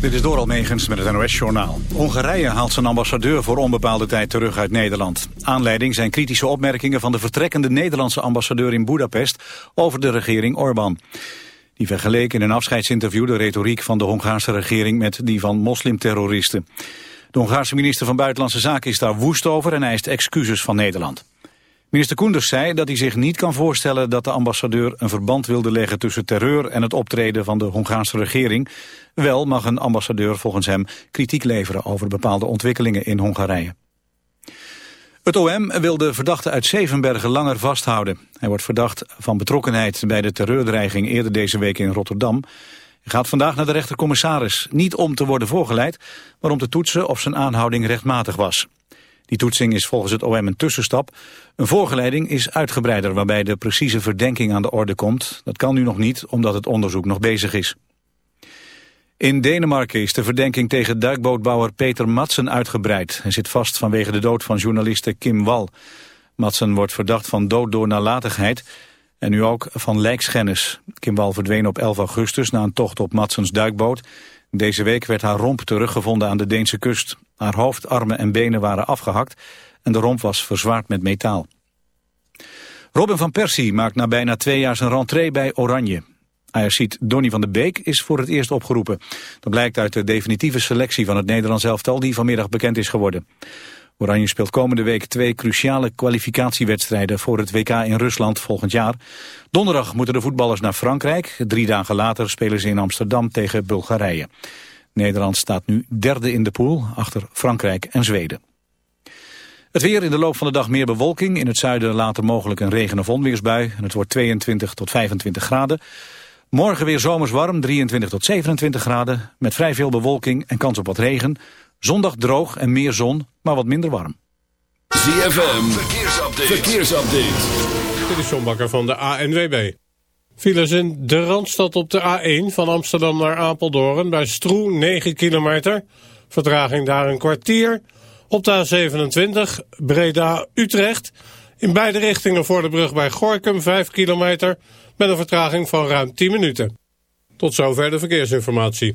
Dit is Doral Megens met het NOS-journaal. Hongarije haalt zijn ambassadeur voor onbepaalde tijd terug uit Nederland. Aanleiding zijn kritische opmerkingen van de vertrekkende Nederlandse ambassadeur in Budapest over de regering Orbán. Die vergeleek in een afscheidsinterview de retoriek van de Hongaarse regering met die van moslimterroristen. De Hongaarse minister van Buitenlandse Zaken is daar woest over en eist excuses van Nederland. Minister Koenders zei dat hij zich niet kan voorstellen dat de ambassadeur een verband wilde leggen tussen terreur en het optreden van de Hongaarse regering. Wel mag een ambassadeur volgens hem kritiek leveren over bepaalde ontwikkelingen in Hongarije. Het OM wil de verdachte uit Zevenbergen langer vasthouden. Hij wordt verdacht van betrokkenheid bij de terreurdreiging eerder deze week in Rotterdam. Hij gaat vandaag naar de rechtercommissaris, niet om te worden voorgeleid, maar om te toetsen of zijn aanhouding rechtmatig was. Die toetsing is volgens het OM een tussenstap. Een voorgeleiding is uitgebreider waarbij de precieze verdenking aan de orde komt. Dat kan nu nog niet omdat het onderzoek nog bezig is. In Denemarken is de verdenking tegen duikbootbouwer Peter Madsen uitgebreid. Hij zit vast vanwege de dood van journaliste Kim Wal. Madsen wordt verdacht van dood door nalatigheid en nu ook van lijkschennis. Kim Wal verdween op 11 augustus na een tocht op Madsens duikboot. Deze week werd haar romp teruggevonden aan de Deense kust. Haar hoofd, armen en benen waren afgehakt en de romp was verzwaard met metaal. Robin van Persie maakt na bijna twee jaar zijn rentree bij Oranje. Ajaxiet Donny van de Beek is voor het eerst opgeroepen. Dat blijkt uit de definitieve selectie van het Nederlands elftal die vanmiddag bekend is geworden. Oranje speelt komende week twee cruciale kwalificatiewedstrijden voor het WK in Rusland volgend jaar. Donderdag moeten de voetballers naar Frankrijk. Drie dagen later spelen ze in Amsterdam tegen Bulgarije. Nederland staat nu derde in de pool, achter Frankrijk en Zweden. Het weer in de loop van de dag meer bewolking. In het zuiden later mogelijk een regen- of onweersbui. En het wordt 22 tot 25 graden. Morgen weer zomers warm, 23 tot 27 graden. Met vrij veel bewolking en kans op wat regen. Zondag droog en meer zon, maar wat minder warm. ZFM, verkeersupdate. verkeersupdate. Dit is John Bakker van de ANWB. Files in de Randstad op de A1 van Amsterdam naar Apeldoorn bij Stroe 9 kilometer. Vertraging daar een kwartier. Op de A27 Breda-Utrecht. In beide richtingen voor de brug bij Gorkum 5 kilometer met een vertraging van ruim 10 minuten. Tot zover de verkeersinformatie.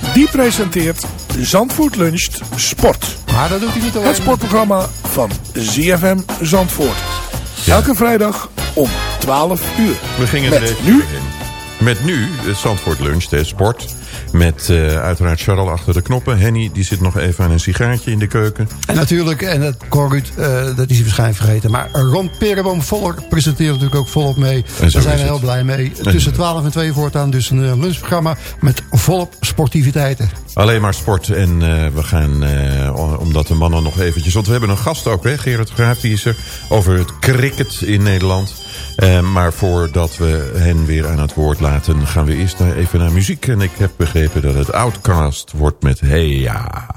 die presenteert Zandvoort Luncht Sport. Maar dat doet hij niet alleen. Het sportprogramma van ZFM Zandvoort. Elke vrijdag om 12 uur. We gingen Met er nu- in. Met nu, het Zandvoort Lunch, de sport. Met uh, uiteraard Charles achter de knoppen. Henny die zit nog even aan een sigaartje in de keuken. En natuurlijk, en dat Corruut, uh, dat is hij waarschijnlijk vergeten. Maar Ron Perenboom Voller presenteert natuurlijk ook volop mee. Daar zijn we heel blij mee. Tussen 12 en 2 voortaan dus een uh, lunchprogramma met volop sportiviteiten. Alleen maar sport. En we gaan, omdat de mannen nog eventjes... Want we hebben een gast ook, hè? Gerard Graaf, die is er. Over het cricket in Nederland. Uh, maar voordat we hen weer aan het woord laten... gaan we eerst naar, even naar muziek. En ik heb begrepen dat het Outcast wordt met Hey Ja.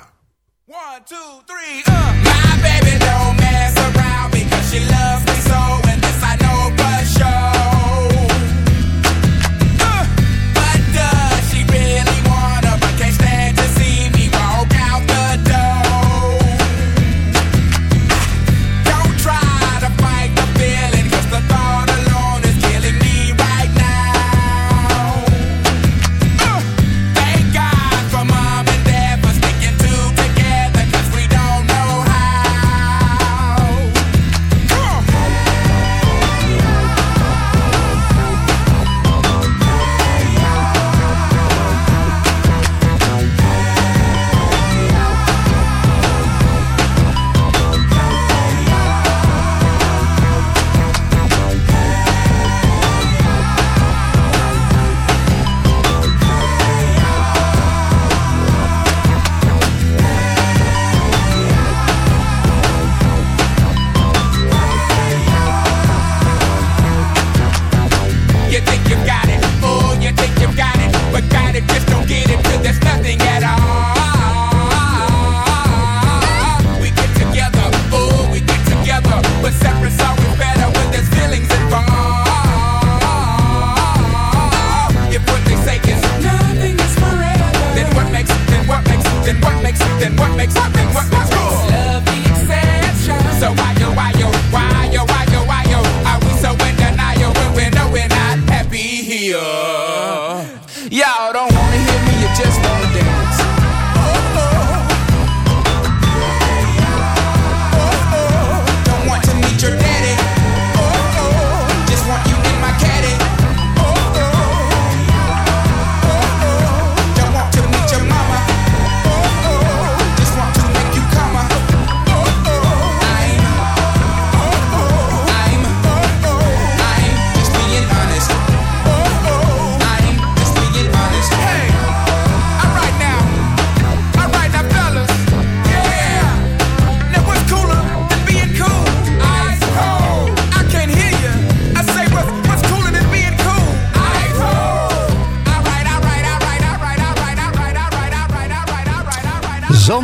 One, two, three, uh. My baby don't mess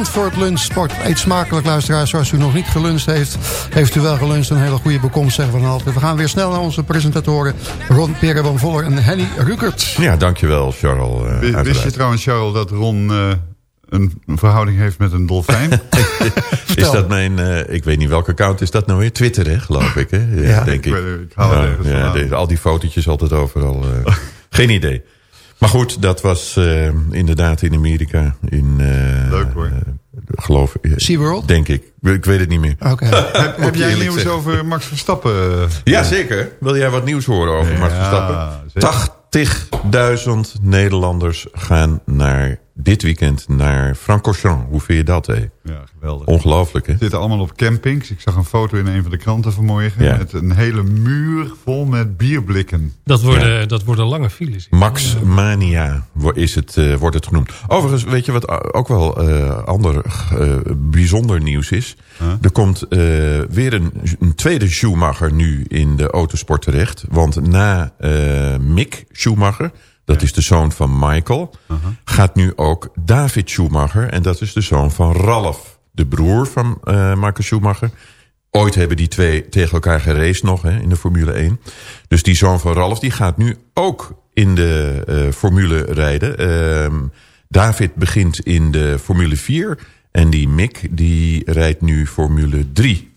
Zandvoort Lunch Sport. Eet smakelijk, luisteraars. Zoals u nog niet geluncht heeft, heeft u wel geluncht. Een hele goede bekomst, zeggen we dan altijd. We gaan weer snel naar onze presentatoren. Ron Perenboom Voller en Henny Rukert. Ja, dankjewel, Charles. Uh, Wist uiteraard. je trouwens, Charles, dat Ron eh, een verhouding heeft met een dolfijn? Is dat mijn, eh, ik weet niet welke account is dat nou weer? Twitter, hè, geloof ik, hè? Ja, Ja, denk ik ik. Ja, de- al die fotootjes altijd overal. eh, geen idee. Maar goed, dat was eh, inderdaad in Amerika. In, eh, Leuk, hoor. eh, geloof ik. SeaWorld? Denk ik. Ik weet het niet meer. Oké. heb heb jij nieuws zeggen. over Max Verstappen? Ja, zeker. Wil jij wat nieuws horen over Max Verstappen? 80.000 Nederlanders gaan naar dit weekend naar Francorchamps. Hoe vind je dat, hé? Ja, geweldig. Ongelooflijk, hè? Ze zitten allemaal op campings. Ik zag een foto in een van de kranten vanmorgen. Ja. Met een hele muur vol met bierblikken. Dat worden, dat worden lange files. Max Mania is het, eh, wordt het genoemd. Overigens, weet je wat ook wel eh, ander eh, bijzonder nieuws is? Er komt eh, weer een, een tweede Schumacher nu in de autosport terecht. Want na eh, Mick Schumacher, dat is de zoon van Michael... gaat nu ook David Schumacher, en dat is de zoon van Ralf. De broer van Michael Schumacher. Ooit hebben die twee tegen elkaar geraced nog hè, in de Formule 1. Dus die zoon van Ralf die gaat nu ook in de eh, Formule rijden. Ehm, David begint in de Formule 4. En die Mick die rijdt nu Formule 3.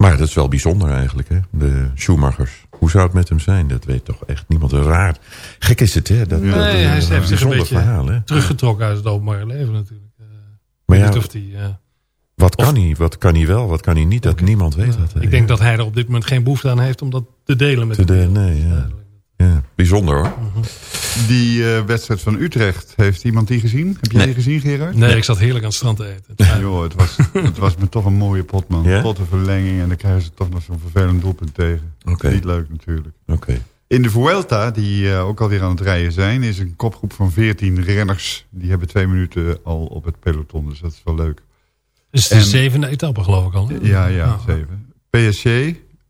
Maar dat is wel bijzonder eigenlijk, hè? de Schumachers. Hoe zou het met hem zijn? Dat weet toch echt niemand. Raar. Gek is het, hè? Dat, Nee, dat- hij heeft zich een beetje verhaal, hè? teruggetrokken uit het openbare leven natuurlijk. Maar Ik ja, of die, eh, wat kan hij? Wat kan hij wel? Wat kan hij niet? Dat niemand weet dat. hè? ik denk dat hij er op dit moment geen behoefte aan heeft om dat te delen met Te de de, wereld. nee, ja. Ja, bijzonder hoor. Die eh, wedstrijd van Utrecht, heeft iemand die gezien? Heb jij Nee. die gezien, Gerard? Nee, ik zat heerlijk aan het strand te eten. Joh, het was, het was me toch een mooie pot, man. Ja? Tot de verlenging en dan krijgen ze toch nog zo'n vervelend doelpunt tegen. Oké. Niet leuk natuurlijk. Oké. In de Vuelta, die eh, ook alweer aan het rijden zijn... is een kopgroep van 14 renners. Die hebben twee minuten al op het peloton, dus dat is wel leuk. Dus de En- zevende etappe geloof ik al. hè? Ja, ja, Ah. zeven. PSG,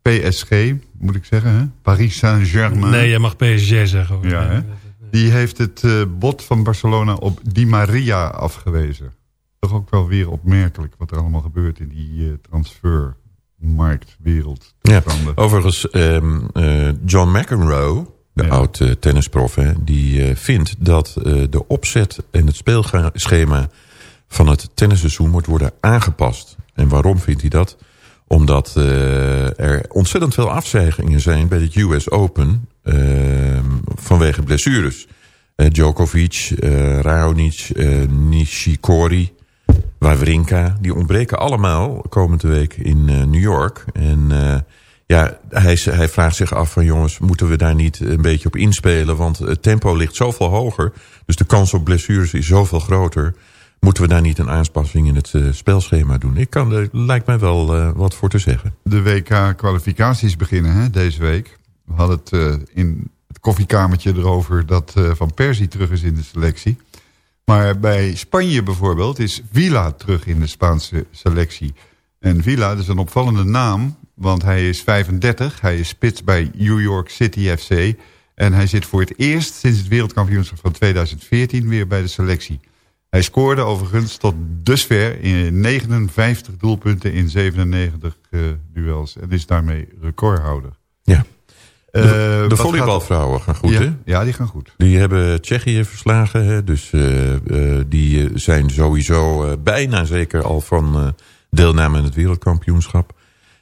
PSG, moet ik zeggen, hè? Paris Saint-Germain. Nee, je mag PSG zeggen. hoor. Ja, Nee, hè? Die heeft het eh, bod van Barcelona op Di Maria afgewezen. Toch ook wel weer opmerkelijk wat er allemaal gebeurt in die eh, transfermarktwereld. Ja, overigens, ehm, eh, John McEnroe, de oud eh, tennisprof, hè, die eh, vindt dat eh, de opzet en het speelschema van het tennisseizoen moet worden aangepast. En waarom vindt hij dat? Omdat eh, er ontzettend veel afzeigingen zijn bij het US Open ehm, vanwege blessures. Eh, Djokovic, eh Raonic, eh, Nishikori, Wawrinka, die ontbreken allemaal komende week in eh, New York. En eh, ja, hij, hij vraagt zich af van jongens, moeten we daar niet een beetje op inspelen? Want het tempo ligt zoveel hoger, dus de kans op blessures is zoveel groter. Moeten we daar niet een aanpassing in het eh, spelschema doen? Ik kan, er lijkt mij wel eh, wat voor te zeggen. De WK-kwalificaties beginnen hè, deze week. We hadden het eh, in het koffiekamertje erover dat Van Persie terug is in de selectie. Maar bij Spanje bijvoorbeeld is Villa terug in de Spaanse selectie. En Villa is een opvallende naam, want hij is 35. Hij is spits bij New York City FC. En hij zit voor het eerst sinds het wereldkampioenschap van 2014 weer bij de selectie. Hij scoorde overigens tot dusver in 59 doelpunten in 97 eh, duels. En is daarmee recordhouder. Ja. Eh, De, de wat volleybalvrouwen gaan goed, ja, hè? Ja, die gaan goed. Die hebben Tsjechië verslagen. Hè? Dus eh, eh, die eh, zijn sowieso eh, bijna zeker al van eh, deelname aan het wereldkampioenschap.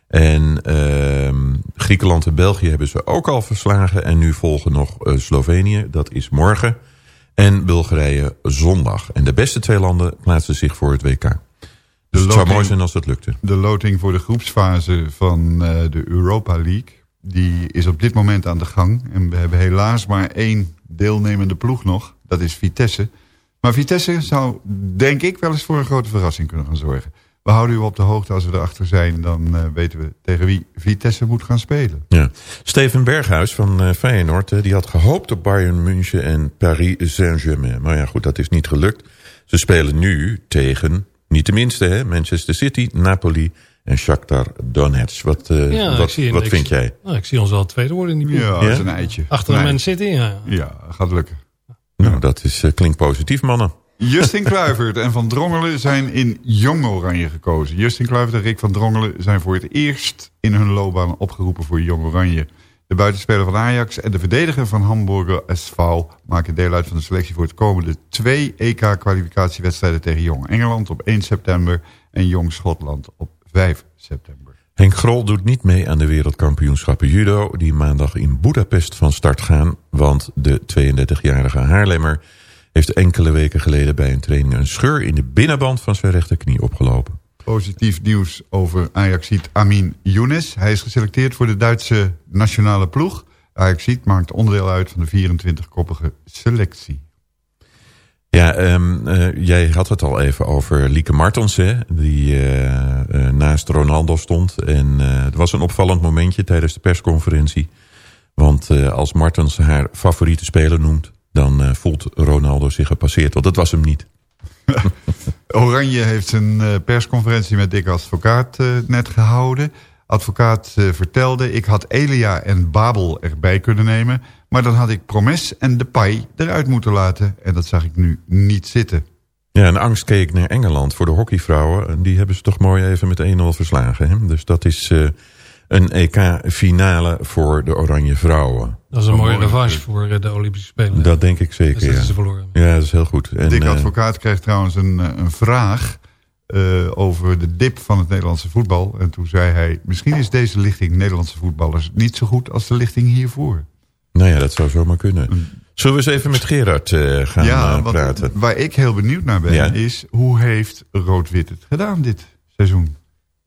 En ehm, Griekenland en België hebben ze ook al verslagen. En nu volgen nog eh, Slovenië, dat is morgen. En Bulgarije zondag. En de beste twee landen plaatsen zich voor het WK. Dus het zou mooi zijn als dat lukte. De loting voor de groepsfase van eh, de Europa League... die is op dit moment aan de gang. En we hebben helaas maar één deelnemende ploeg nog. Dat is Vitesse. Maar Vitesse zou, denk ik, wel eens voor een grote verrassing kunnen gaan zorgen. We houden u op de hoogte als we erachter zijn. Dan eh, weten we tegen wie Vitesse moet gaan spelen. Ja. Steven Berghuis van eh, Feyenoord, eh, die had gehoopt op Bayern München en Paris Saint-Germain. Maar ja, goed, dat is niet gelukt. Ze spelen nu tegen, niet de minste, hè, Manchester City, Napoli en Shakhtar Donetsk. Wat, eh, Ja, wat, zie- wat vind zie- jij? Nou, ik zie ons wel tweede worden in die Ja, dat is een eitje. Achter Nee. Man City, ja. Ja, gaat lukken. Nou, dat is, eh, klinkt positief, mannen. Justin Kluivert en Van Drongelen zijn in Jong Oranje gekozen. Justin Kluivert en Rick van Drongelen zijn voor het eerst in hun loopbaan opgeroepen voor Jong Oranje. De buitenspeler van Ajax en de verdediger van Hamburger SV maken deel uit van de selectie voor het komende twee EK-kwalificatiewedstrijden tegen Jong Engeland op 1 september en Jong Schotland op 5 september. Henk Grol doet niet mee aan de wereldkampioenschappen judo... die maandag in Budapest van start gaan... want de 32-jarige Haarlemmer heeft enkele weken geleden... bij een training een scheur in de binnenband van zijn rechterknie opgelopen. Positief nieuws over Ajaxiet Amin Younes. Hij is geselecteerd voor de Duitse nationale ploeg. Ajaxiet maakt onderdeel uit van de 24-koppige selectie. Ja, ehm, eh, jij had het al even over Lieke Martens, hè, die eh, eh, naast Ronaldo stond. En het was een opvallend momentje tijdens de persconferentie. Want als Martens haar favoriete speler noemt... dan eh, voelt Ronaldo zich gepasseerd, want dat was hem niet. Oranje heeft een eh, persconferentie met Dick Advocaat eh, net gehouden. Advocaat vertelde, ik had Elia en Babel erbij kunnen nemen... maar dan had ik Promes en Depay eruit moeten laten. En dat zag ik nu niet zitten. Ja, en angst keek naar Engeland voor de hockeyvrouwen. En die hebben ze toch mooi even met 1-0 verslagen. Hè? Dus dat is een EK-finale voor de Oranje Vrouwen. Dat is een mooie mooi. revanche voor eh, de Olympische Spelen. Dat denk ik zeker, Dus dat ja. is ze verloren. Ja, dat is heel goed. En, Dick eh, Advocaat kreeg trouwens een, eh, een vraag eh, over de dip van het Nederlandse voetbal. En toen zei hij, misschien is deze lichting Nederlandse voetballers... niet zo goed als de lichting hiervoor. Nou ja, dat zou zomaar kunnen. Zullen we eens even met Gerard eh, gaan ja, eh, wat- praten? waar ik heel benieuwd naar ben... Ja. is hoe heeft Rood-Wit het gedaan dit seizoen?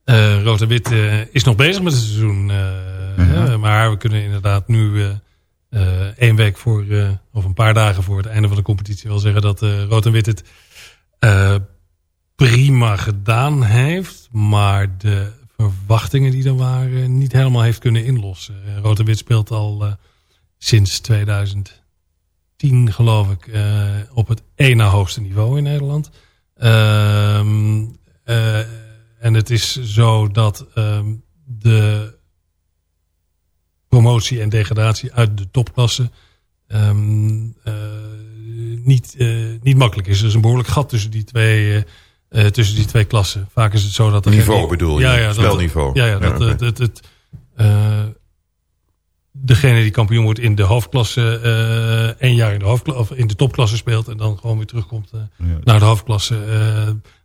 Eh Rood en Wit eh, is nog bezig met het seizoen. eh, maar we kunnen inderdaad nu één week voor, of een paar dagen voor het einde van de competitie wil zeggen dat Rood en Wit het prima gedaan heeft. Maar de verwachtingen die er waren niet helemaal heeft kunnen inlossen. Rood en Wit speelt al sinds 2010 geloof ik op het na hoogste niveau in Nederland. Ehm, eh, en het is zo dat ehm, de promotie en degradatie uit de topklasse ehm, eh, niet, eh, niet makkelijk is. Er is een behoorlijk gat tussen die twee, eh, tussen die twee klassen. Vaak is het zo dat er Niveau geen- bedoel je? Ja, ja, dat- Spelniveau. Ja, ja, dat, Ja, het, het, het, degene die kampioen wordt in de hoofdklasse één jaar in de, hoofdkla- of in de topklasse speelt en dan gewoon weer terugkomt naar de hoofdklasse.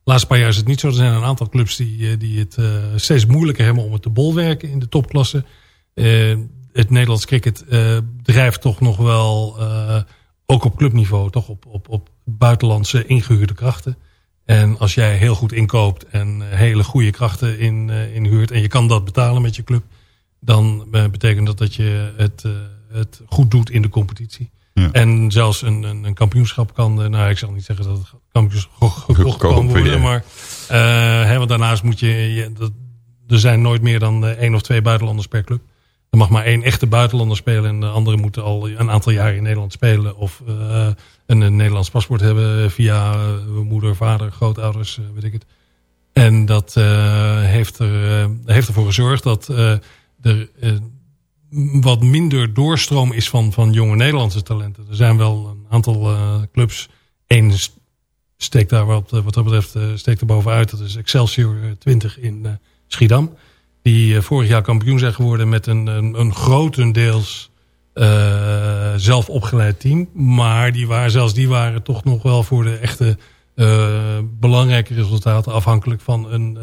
Laatste paar jaar is het niet zo. Er zijn een aantal clubs die, eh, die het eh, steeds moeilijker hebben om het te bolwerken in de topklasse. Eh, het Nederlands cricket eh, drijft toch nog wel, ook op clubniveau, toch op, op, op buitenlandse ingehuurde krachten. En als jij heel goed inkoopt en hele goede krachten in, inhuurt en je kan dat betalen met je club, dan betekent dat dat je het, het goed doet in de competitie. Ja. En zelfs een, een, een kampioenschap kan, eh, nou ik zal niet zeggen dat het kampioenschap gekocht kan worden, maar eh, hè, want daarnaast moet je, je dat, er zijn nooit meer dan eh, één of twee buitenlanders per club. Er mag maar één echte buitenlander spelen en de anderen moeten al een aantal jaar in Nederland spelen of een, een Nederlands paspoort hebben via moeder, vader, grootouders, weet ik het. En dat heeft, er, heeft ervoor gezorgd dat er wat minder doorstroom is van, van jonge Nederlandse talenten. Er zijn wel een aantal eh, clubs. Eén steekt daar wat, wat dat betreft eh, steekt er bovenuit. Dat is Excelsior eh, 20 in eh, Schiedam. Die vorig jaar kampioen zijn geworden met een, een, grotendeels zelf opgeleid team. Maar die waren, zelfs die waren toch nog wel voor de echte belangrijke resultaten afhankelijk van een,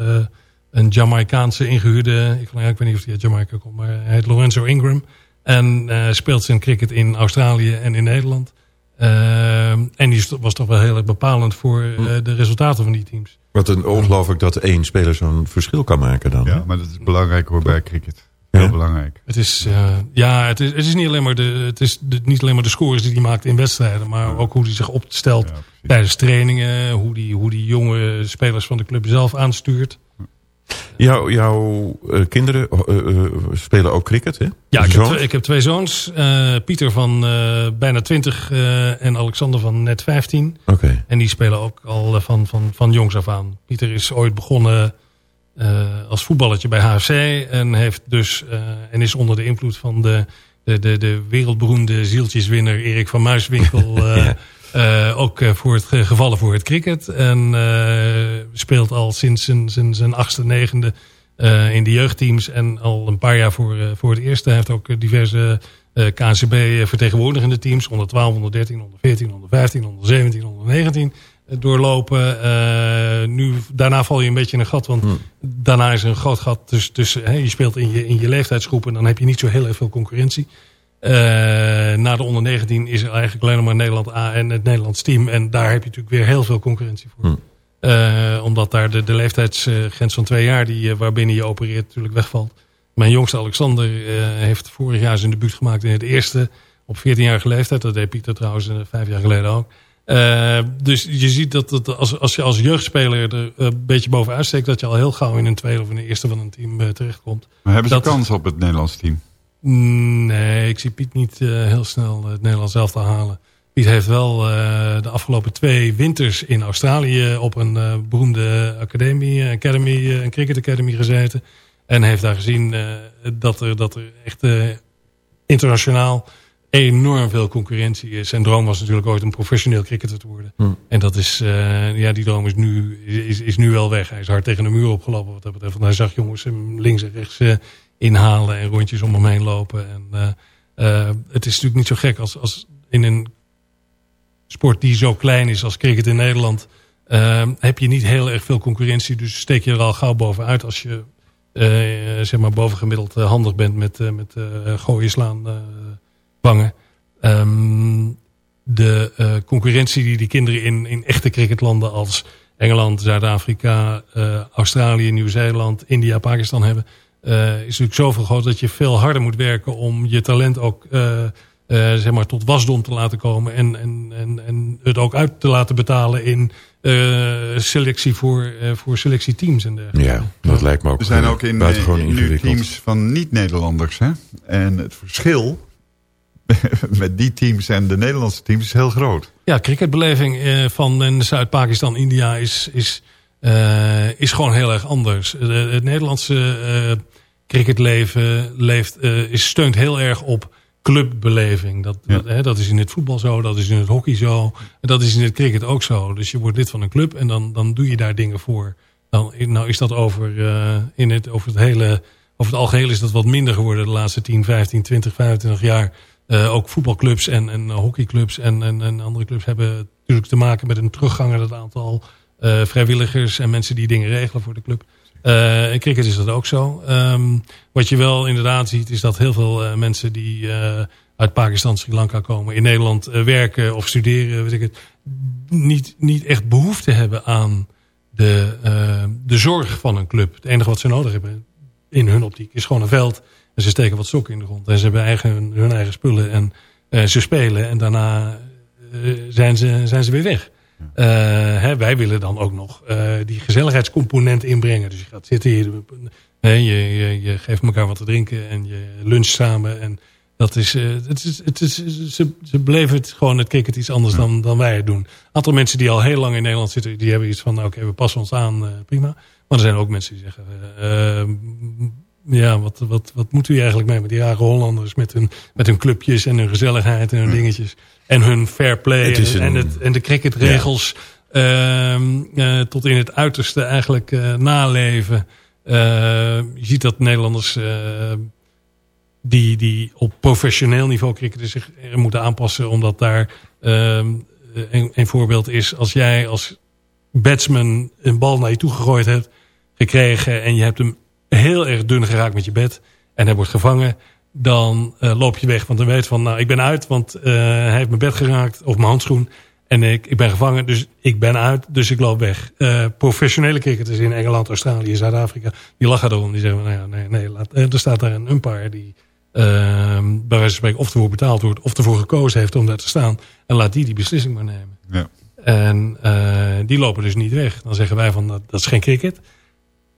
een Jamaicaanse ingehuurde... Ik, ja, ik weet niet of hij uit Jamaica komt, maar hij heet Lorenzo Ingram. En eh, speelt zijn cricket in Australië en in Nederland. Eh, en die was toch wel heel erg bepalend voor eh, de resultaten van die teams. Wat een ongelooflijk dat één speler zo'n verschil kan maken dan. Ja, maar dat is belangrijk hoor bij cricket. Heel belangrijk. Het is, eh, ja, het is, het is, niet, alleen maar de, het is de, niet alleen maar de scores die hij maakt in wedstrijden. Maar ook hoe hij zich opstelt tijdens trainingen. Hoe die, hoe die jonge spelers van de club zelf aanstuurt. Jouw, jouw eh, kinderen eh, eh, spelen ook cricket, hè? Ja, ik heb, ik heb twee zoons. Pieter van bijna 20 eh, en Alexander van net 15. Oké. En die spelen ook al van, van, van jongs af aan. Pieter is ooit begonnen als voetballertje bij HFC. En, heeft dus, en is onder de invloed van de, de, de, de wereldberoemde zieltjeswinner Erik van Muiswinkel... eh, eh, ook eh, voor het ge- gevallen voor het cricket. En eh, speelt al sinds zijn, zijn, zijn achtste, negende in de jeugdteams. En al een paar jaar voor, voor het eerste. Hij heeft ook diverse KNCB vertegenwoordigende teams. Onder 12, onder 13, onder 14, onder 15, onder 17, onder 19 eh, doorlopen. Nu, daarna val je een beetje in een gat. Want daarna is er een groot gat tussen... tussen hè, je speelt in je, in je leeftijdsgroep en dan heb je niet zo heel erg veel concurrentie. Eh, na de onder 19 is er eigenlijk alleen nog maar Nederland A en het Nederlands team. En daar heb je natuurlijk weer heel veel concurrentie voor. Eh, omdat daar de, de leeftijdsgrens van twee jaar die, eh, waarbinnen je opereert natuurlijk wegvalt. Mijn jongste Alexander eh, heeft vorig jaar zijn debuut gemaakt in het eerste. Op 14-jarige leeftijd. Dat deed Pieter trouwens vijf jaar geleden ook. Eh, dus je ziet dat het, als, als je als jeugdspeler er een beetje bovenuit steekt... dat je al heel gauw in een tweede of in een eerste van een team terechtkomt. Maar hebben ze Dat- kans op het Nederlands team? Nee, ik zie Piet niet eh, heel snel het Nederlands zelf te halen. Piet heeft wel eh, de afgelopen twee winters in Australië op een eh, beroemde academie, academy, een cricket academy gezeten. En heeft daar gezien dat, er, dat er echt internationaal enorm veel concurrentie is. Zijn droom was natuurlijk ooit een professioneel cricketer te worden. Hm. En dat is, ja, die droom is nu, is, is nu wel weg. Hij is hard tegen de muur opgelopen wat dat betreft. Want hij zag jongens links en rechts inhalen en rondjes om hem heen lopen. En eh, eh, het is natuurlijk niet zo gek als, als in een sport die zo klein is als cricket in Nederland... eh, heb je niet heel erg veel concurrentie. Dus steek je er al gauw bovenuit als je zeg maar bovengemiddeld handig bent met, eh, met gooien, slaan, vangen. Ehm, de concurrentie die die kinderen in, in echte cricketlanden als Engeland, Zuid-Afrika, Australië, Nieuw-Zeeland, India, Pakistan hebben... eh, is natuurlijk zoveel groot dat je veel harder moet werken om je talent ook eh, eh, zeg maar tot wasdom te laten komen. En, en, en, en het ook uit te laten betalen in eh, selectie voor, eh, voor selectieteams en dergelijke. Ja, dat lijkt me ook Er zijn ook in, buitengewoon in nu teams van niet-Nederlanders. hè? En het verschil met die teams en de Nederlandse teams is heel groot. Ja, cricketbeleving eh, van Zuid-Pakistan, India is, is, eh, is gewoon heel erg anders. De- het Nederlandse eh, cricketleven leeft, eh, is, steunt heel erg op clubbeleving. Dat, dat, hè, dat is in het voetbal zo, dat is in het hockey zo. En dat is in het cricket ook zo. Dus je wordt lid van een club en dan, dan doe je daar dingen voor. Dan, nou is dat over, eh, in het, over het hele... Over het algeheel is dat wat minder geworden de laatste 10, 15, 20, 25 jaar. Eh, ook voetbalclubs en, en hockeyclubs en, en, en andere clubs hebben natuurlijk te maken met een teruggang in het aantal vrijwilligers en mensen die dingen regelen voor de club. Eh in cricket is dat ook zo. Ehm, wat je wel inderdaad ziet is dat heel veel eh, mensen die eh, uit Pakistan, Sri Lanka komen, in Nederland werken of studeren, weet ik het, niet, niet echt behoefte hebben aan de, de zorg van een club. Het enige wat ze nodig hebben in hun optiek is gewoon een veld. En ze steken wat sokken in de grond. En ze hebben eigen, hun eigen spullen. En ze spelen. En daarna zijn, ze, zijn ze weer weg. Eh, hè, wij willen dan ook nog eh, die gezelligheidscomponent inbrengen. Dus je gaat zitten, je, hè, je, je, je geeft elkaar wat te drinken. En je luncht samen. En dat is, eh, het is, het is, ze, ze beleven het gewoon het cricket iets anders dan, dan wij het doen. Een aantal mensen die al heel lang in Nederland zitten, die hebben iets van, nou, oké, we passen ons aan, prima. Maar er zijn ook mensen die zeggen, ja, wat, wat, wat moet u eigenlijk mee met die rare Hollanders, met hun, met hun clubjes en hun gezelligheid en hun dingetjes. En hun fair play Het en, een- en, het, en de cricketregels ehm, eh, tot in het uiterste eigenlijk eh, naleven. Eh, je ziet dat Nederlanders die, die op professioneel niveau cricketen zich moeten aanpassen. Omdat daar ehm, een, een voorbeeld is. Als jij als batsman een bal naar je toe gegooid hebt gekregen. En je hebt hem heel erg dun geraakt met je bed. En hij wordt gevangen. Dan eh, loop je weg. Want dan weet je van nou ik ben uit. Want eh, hij heeft mijn bed geraakt. Of mijn handschoen. En ik, ik ben gevangen, dus ik ben uit, dus ik loop weg. Eh, professionele cricketers in Engeland, Australië, Zuid-Afrika, die lachen erom. Die zeggen, nou ja, nee, nee, laat, er staat daar een umpire die ehm bij wijze van spreken of ervoor betaald wordt, of ervoor gekozen heeft om daar te staan. En laat die die beslissing maar nemen. Ja. En die lopen dus niet weg. Dan zeggen wij van, dat, dat is geen cricket.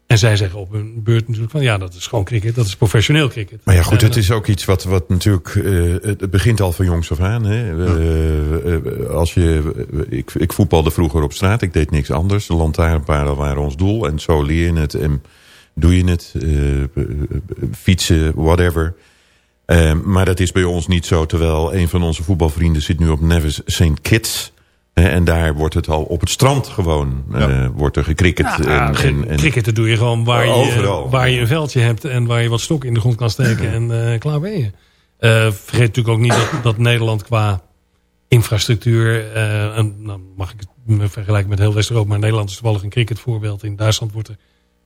En zij zeggen op hun beurt natuurlijk van, ja, dat is gewoon cricket. Dat is professioneel cricket. Maar ja, goed, het is ook iets wat, wat natuurlijk... eh, het begint al van jongs af aan. Hè. Eh, eh, als je, eh, ik, ik voetbalde vroeger op straat. Ik deed niks anders. De lantaarnpalen waren ons doel. En zo leer je het en doe je het. eh, eh, fietsen, whatever. Eh, maar dat is bij ons niet zo. Terwijl een van onze voetbalvrienden zit nu op Nevis St. Kitts. En daar wordt het al op het strand gewoon eh, wordt er gecricket. Nou, en, en, en, cricketen doe je gewoon waar je, waar je een veldje hebt en waar je wat stokken in de grond kan steken en eh, klaar ben je. Eh, vergeet natuurlijk ook niet dat, dat Nederland qua infrastructuur, eh, en, nou mag ik het me vergelijken met heel West-Europa, maar Nederland is toevallig een cricketvoorbeeld. In Duitsland wordt er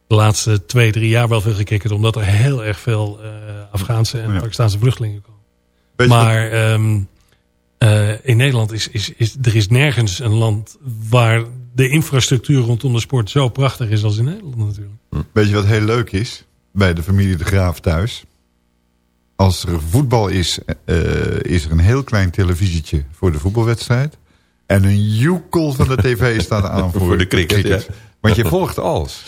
de laatste twee, drie jaar wel veel gecricket, omdat er heel erg veel eh, Afghaanse en Pakistaanse vluchtelingen komen. Weet maar ehm, eh, in Nederland is, is, is er is nergens een land waar de infrastructuur rondom de sport zo prachtig is als in Nederland natuurlijk. Weet je wat heel leuk is? Bij de familie De Graaf thuis. Als er voetbal is, eh, is er een heel klein televisietje voor de voetbalwedstrijd. En een joekel van de tv staat aan voor, Voor de cricket, ja. Want je volgt alles.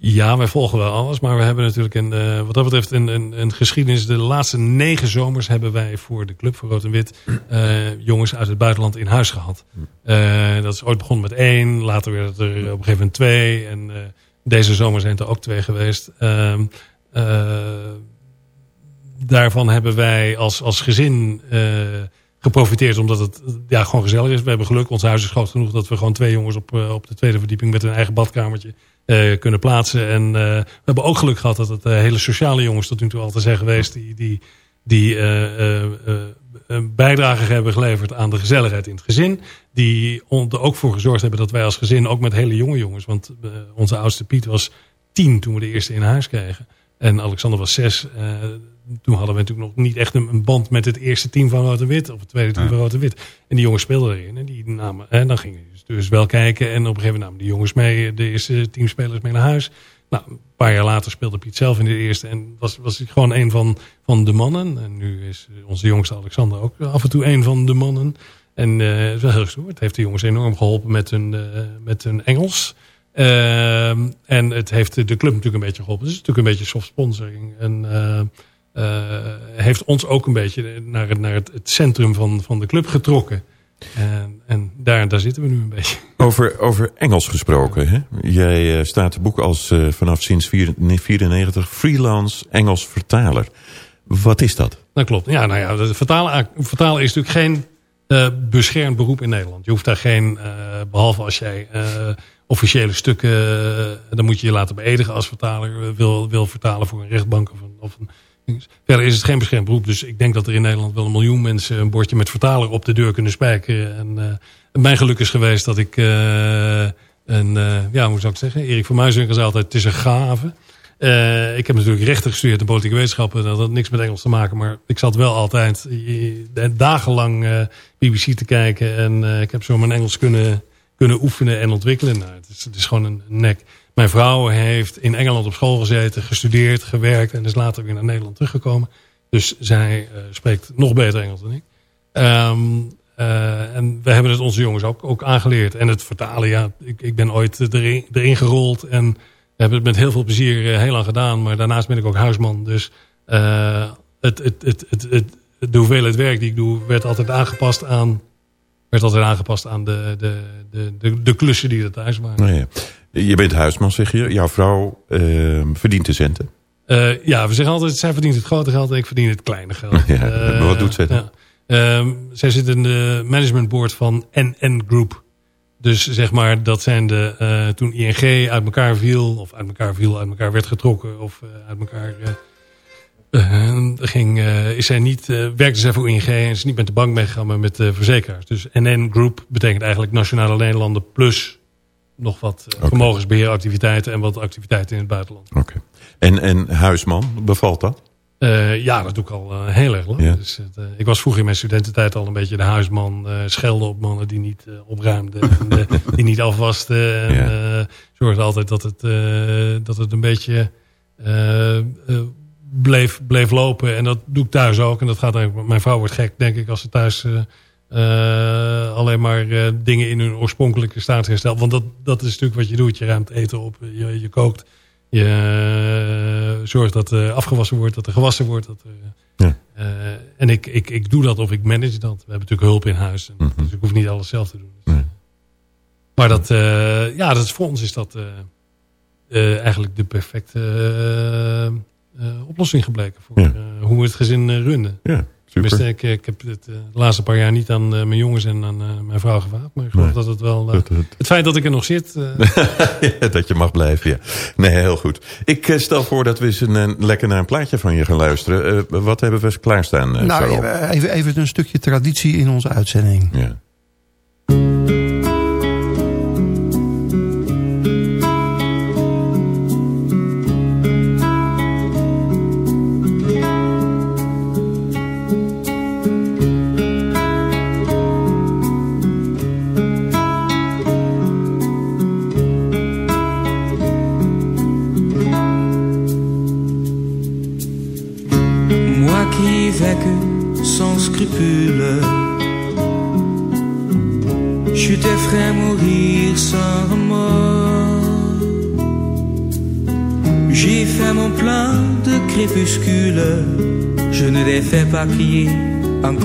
Ja, wij volgen wel alles, maar we hebben natuurlijk een, eh, wat dat betreft een, een, een geschiedenis. De laatste negen zomers hebben wij voor de Club voor Rood en Wit eh, jongens uit het buitenland in huis gehad. Eh, dat is ooit begonnen met één, later werd er op een gegeven moment twee. En deze zomer zijn er ook twee geweest. Ehm, eh, daarvan hebben wij als, als gezin geprofiteerd omdat het ja, gewoon gezellig is. We hebben geluk, ons huis is groot genoeg dat we gewoon twee jongens op, op de tweede verdieping met een eigen badkamertje eh, kunnen plaatsen. En eh, we hebben ook geluk gehad dat het eh, hele sociale jongens tot nu toe altijd zijn geweest die, die, die een bijdrage hebben geleverd aan de gezelligheid in het gezin. Die er ook voor gezorgd hebben dat wij als gezin, ook met hele jonge jongens, want onze oudste Piet was tien toen we de eerste in huis kregen. En Alexander was zes. Toen hadden we natuurlijk nog niet echt een, een band met het eerste team van Rood en Wit. Of het tweede team Ja. van Rood en Wit. En die jongens speelden erin. En die namen, en dan gingen dus wel kijken. En op een gegeven moment namen die jongens mee. De eerste teamspelers mee naar huis. Nou, een paar jaar later speelde Piet zelf in de eerste. En was, was ik gewoon een van, van de mannen. En nu is onze jongste Alexander ook af en toe een van de mannen. En eh, het is wel heel stoer. Het heeft de jongens enorm geholpen met hun, eh, met hun Engels. Ehm, en het heeft de club natuurlijk een beetje geholpen. Het is natuurlijk een beetje soft sponsoring. En eh, eh, heeft ons ook een beetje naar, het- naar het, het centrum van, van de club getrokken. En, en daar, daar zitten we nu een beetje. Over, over Engels gesproken. Hè? Jij eh, staat te boek als eh, vanaf sinds 1994 freelance Engels vertaler. Wat is dat? Dat klopt. Ja, nou ja, vertalen, vertalen is natuurlijk geen eh, beschermd beroep in Nederland. Je hoeft daar geen, eh, behalve als jij eh, officiële stukken, eh, dan moet je je laten beëdigen als vertaler, eh, wil, wil vertalen voor een rechtbank of een, of een Verder is het geen beschermd beroep. Dus ik denk dat er in Nederland wel een miljoen mensen een bordje met vertaler op de deur kunnen spijkeren. En eh, mijn geluk is geweest dat ik eh, een, eh, ja, hoe zou ik het zeggen? Erik van Muiswinkel zei altijd, het is een gave. Eh, ik heb natuurlijk rechten gestudeerd en politieke wetenschappen. Dat had niks met Engels te maken. Maar ik zat wel altijd dagenlang eh, BBC te kijken. En ik heb zo mijn Engels kunnen, kunnen oefenen en ontwikkelen. Nou, het, is, het is gewoon een nek. Mijn vrouw heeft in Engeland op school gezeten, gestudeerd, gewerkt. En is later weer naar Nederland teruggekomen. Dus zij eh, spreekt nog beter Engels dan ik. Ehm, eh, en we hebben het onze jongens ook, ook aangeleerd. En het vertalen, ja, ik, ik ben ooit erin, gerold. En hebben het met heel veel plezier eh, heel lang gedaan. Maar daarnaast ben ik ook huisman. Dus het, het, het, het, het, de hoeveelheid werk die ik doe, werd altijd aangepast aan, werd altijd aangepast aan de, de, de, de, klussen die er thuis waren. Nou ja. Je bent huisman, zeg je. Jouw vrouw eh, verdient de centen. Eh, ja, we zeggen altijd, zij verdient het grote geld en ik verdien het kleine geld. Ja, Eh, maar wat doet zij dan? Ehm, zij zit in de managementboard van NN Group. Dus zeg maar, dat zijn de, eh, toen ING uit elkaar viel, of uit elkaar viel, uit elkaar werd getrokken, of eh, uit elkaar eh, eh, ging, eh, is zij niet, eh, werkte zij voor ING en is niet met de bank meegegaan, maar met de verzekeraars. Dus NN Group betekent eigenlijk Nationale Nederlanden plus nog wat eh, vermogensbeheeractiviteiten en wat activiteiten in het buitenland. Oké. En, en huisman, bevalt dat? Eh, ja, dat doe ik al eh, heel erg lang. Ja. Dus ik was vroeger in mijn studententijd al een beetje de huisman. schelden op mannen die niet opruimden. en, die niet afwasten. En Ja. zorgde altijd dat het, dat het een beetje bleef, bleef lopen. En dat doe ik thuis ook. En dat gaat eigenlijk, mijn vrouw wordt gek, denk ik, als ze thuis... eh, alleen maar eh, dingen in hun oorspronkelijke staat herstelt. Want dat, dat is natuurlijk wat je doet. Je ruimt eten op, je, je kookt. Je eh, zorgt dat er afgewassen wordt, dat er gewassen wordt. Dat er, Ja. en ik, ik, ik doe dat of ik manage dat. We hebben natuurlijk hulp in huis. En, Mhm. Dus ik hoef niet alles zelf te doen. Dus, Maar dat, ja, dat is, voor ons is dat eigenlijk de perfecte oplossing gebleken. Voor Ja. hoe we het gezin runnen. Ja, super. Tenminste, Ik, ik heb het eh, de laatste paar jaar niet aan eh, mijn jongens en aan eh, mijn vrouw gevraagd. Maar ik geloof Nee. dat het wel... eh, Dat het- feit dat ik er nog zit... eh, dat je mag blijven, ja. Nee, heel goed. Ik stel voor dat we eens een, een- lekker naar een plaatje van je gaan luisteren. Eh, wat hebben we klaarstaan, eh, nou, even, even een stukje traditie in onze uitzending. Ja.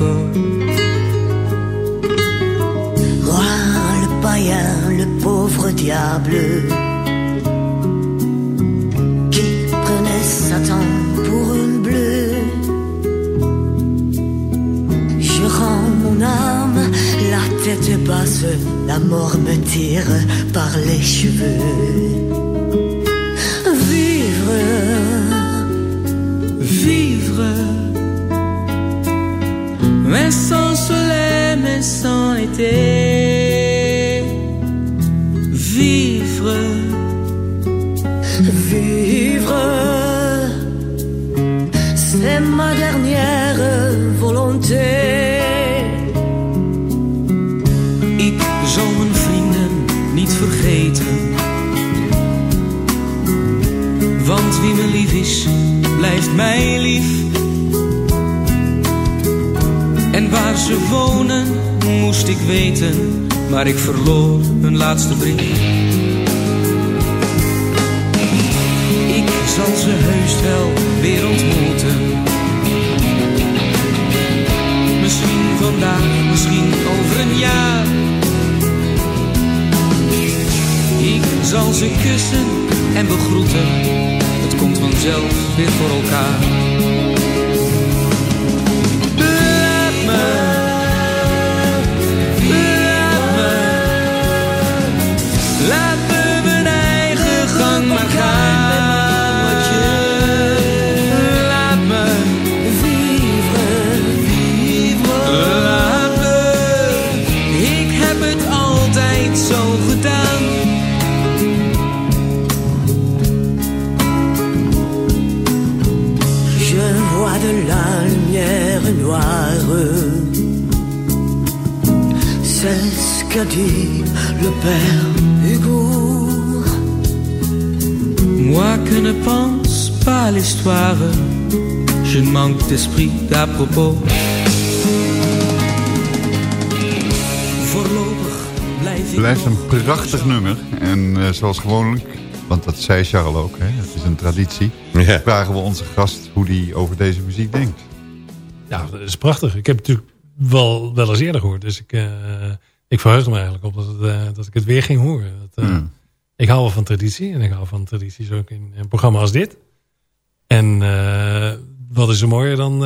Oh. Kussen en begroeten. Het komt vanzelf weer voor elkaar. Qu'a dit le père Hugo. Moi que ne pense pas l'histoire, je manque d'esprit d'à propos. Voorlopig blijf ik. Blijft een prachtig nummer. En eh, zoals gewoonlijk, want dat zei Charles ook, hè, het is een traditie. Vragen we onze gast hoe die over deze muziek denkt. Ja, dat is prachtig. Ik heb het natuurlijk wel, wel eens eerder gehoord. Dus ik, eh, ik verheug me eigenlijk op dat, eh, dat ik het weer ging horen. Dat, eh, Hmm. Ik hou wel van traditie. En ik hou van tradities ook in een programma als dit. En eh, wat is er mooier dan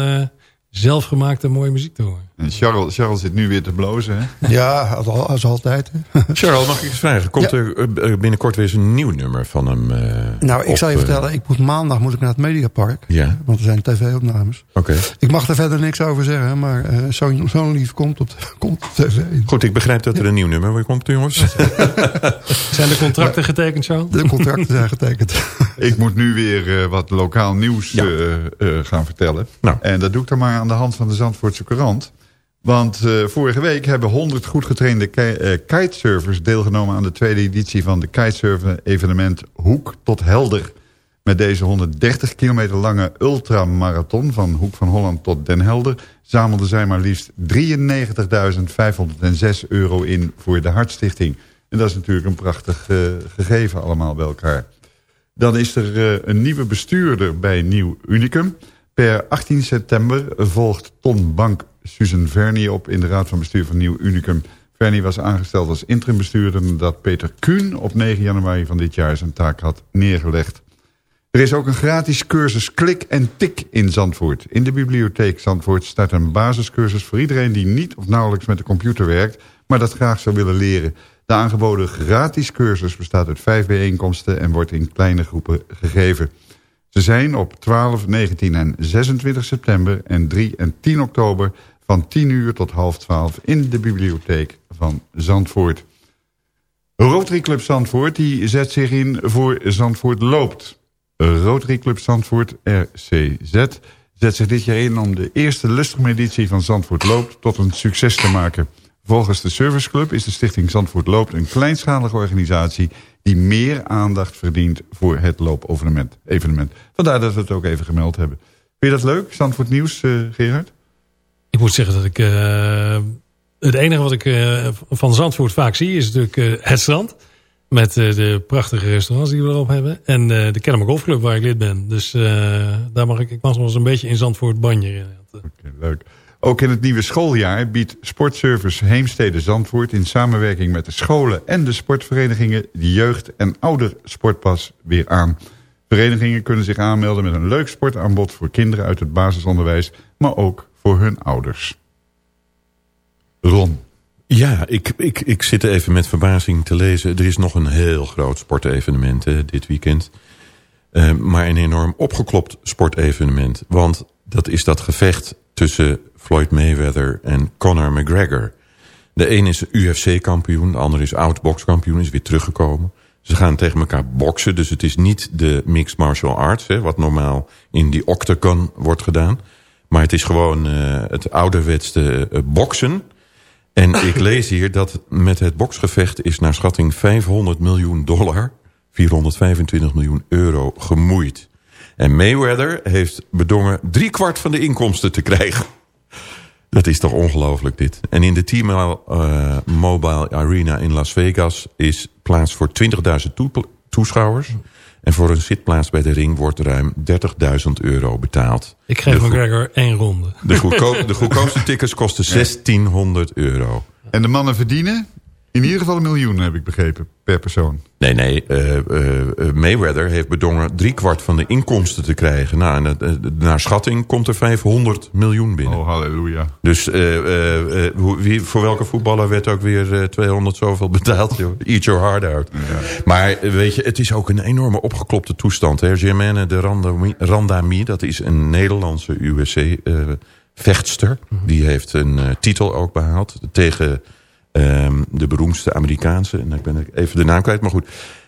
zelfgemaakte mooie muziek te horen. En Charles, Charles zit nu weer te blozen, hè? Ja, als, al- als altijd. hè. Charles, mag ik eens vragen? Komt Ja. er eh, binnenkort weer eens een nieuw nummer van hem? eh, Nou, ik op, zal je eh, vertellen, ik moet maandag moet ik naar het Mediapark. Ja. Want er zijn tv-opnames. Oké. Ik mag er verder niks over zeggen, maar eh zo'n zo'n lief komt op, komt op tv. Goed, ik begrijp dat er een nieuw nummer weer komt, jongens. Zijn de contracten getekend zo? De contracten zijn getekend. Ik moet nu weer eh, wat lokaal nieuws eh, eh, gaan vertellen. Nou. En dat doe ik dan maar aan de hand van de Zandvoortse Courant. Want eh, vorige week hebben 100 goed getrainde ki- eh, kitesurfers deelgenomen aan de tweede editie van de kitesurfen evenement Hoek tot Helder. Met deze 130 kilometer lange ultramarathon van Hoek van Holland tot Den Helder zamelden zij maar liefst 93.506 euro in voor de Hartstichting. En dat is natuurlijk een prachtig eh, gegeven allemaal bij elkaar. Dan is er een nieuwe bestuurder bij Nieuw Unicum. Per 18 september volgt Ton Bank Susan Vernie op in de raad van bestuur van Nieuw Unicum. Vernie was aangesteld als interimbestuurder nadat Peter Kuhn op 9 januari van dit jaar zijn taak had neergelegd. Er is ook een gratis cursus Klik en Tik in Zandvoort. In de bibliotheek Zandvoort staat een basiscursus voor iedereen die niet of nauwelijks met de computer werkt, maar dat graag zou willen leren. De aangeboden gratis cursus bestaat uit vijf bijeenkomsten en wordt in kleine groepen gegeven. Ze zijn op 12, 19 en 26 september en 3 en 10 oktober van 10 uur tot half 12 in de bibliotheek van Zandvoort. Rotary Club Zandvoort die zet zich in voor Zandvoort loopt. Rotary Club Zandvoort, RCZ, zet zich dit jaar in om de eerste lustige editie van Zandvoort loopt tot een succes te maken. Volgens de Serviceclub is de stichting Zandvoort Loopt een kleinschalige organisatie die meer aandacht verdient voor het loopevenement. Evenement. Vandaar dat we het ook even gemeld hebben. Vind je dat leuk, Zandvoort Nieuws, eh, Gerard? Ik moet zeggen dat ik... eh, het enige wat ik eh, van Zandvoort vaak zie is natuurlijk eh, het strand. Met de prachtige restaurants die we erop hebben. En de Kennemer Golfclub waar ik lid ben. Dus daar mag ik, ik mag nog eens een beetje in Zandvoort banjeren. Oké, leuk. Ook in het nieuwe schooljaar biedt Sportservice Heemstede Zandvoort... in samenwerking met de scholen en de sportverenigingen... de jeugd- en oudersportpas weer aan. Verenigingen kunnen zich aanmelden met een leuk sportaanbod... voor kinderen uit het basisonderwijs, maar ook hun ouders. Ron. Ja, ik, ik, ik zit even met verbazing te lezen. Er is nog een heel groot sportevenement hè, dit weekend. Eh, maar een enorm opgeklopt sportevenement. Want dat is dat gevecht tussen Floyd Mayweather en Conor McGregor. De een is UFC-kampioen, de ander is oud-bokskampioen, is weer teruggekomen. Ze gaan tegen elkaar boksen, dus het is niet de mixed martial arts... Hè, wat normaal in die octagon wordt gedaan. Maar het is gewoon uh, het ouderwetse uh, boksen... En ik lees hier dat met het boksgevecht is naar schatting 500 miljoen dollar... 425 miljoen euro gemoeid. En Mayweather heeft bedongen driekwart van de inkomsten te krijgen. Dat is toch ongelooflijk dit. En in de T-Mobile Arena in Las Vegas is plaats voor 20.000 toe- toeschouwers. En voor een zitplaats bij de ring wordt ruim 30.000 euro betaald. Ik geef McGregor één ronde. De, goedkoop, de goedkoopste tickets kosten 1600 euro. En de mannen verdienen in ieder geval een miljoen, heb ik begrepen, per persoon. Nee, nee. eh, eh, eh, Mayweather heeft bedongen driekwart van de inkomsten te krijgen. Nou, en, naar schatting komt er 500 miljoen binnen. Oh, halleluja. Dus wie, voor welke voetballer werd ook weer eh, 200 zoveel betaald? Joh? Eat your heart out. Maar weet je, het is ook een enorme opgeklopte toestand. Hè? Germaine de Randami, Randami, dat is een Nederlandse UFC-vechtster. Die heeft een titel ook behaald tegen ehm, de beroemdste Amerikaanse. En ik ben even de naam kwijt, maar goed.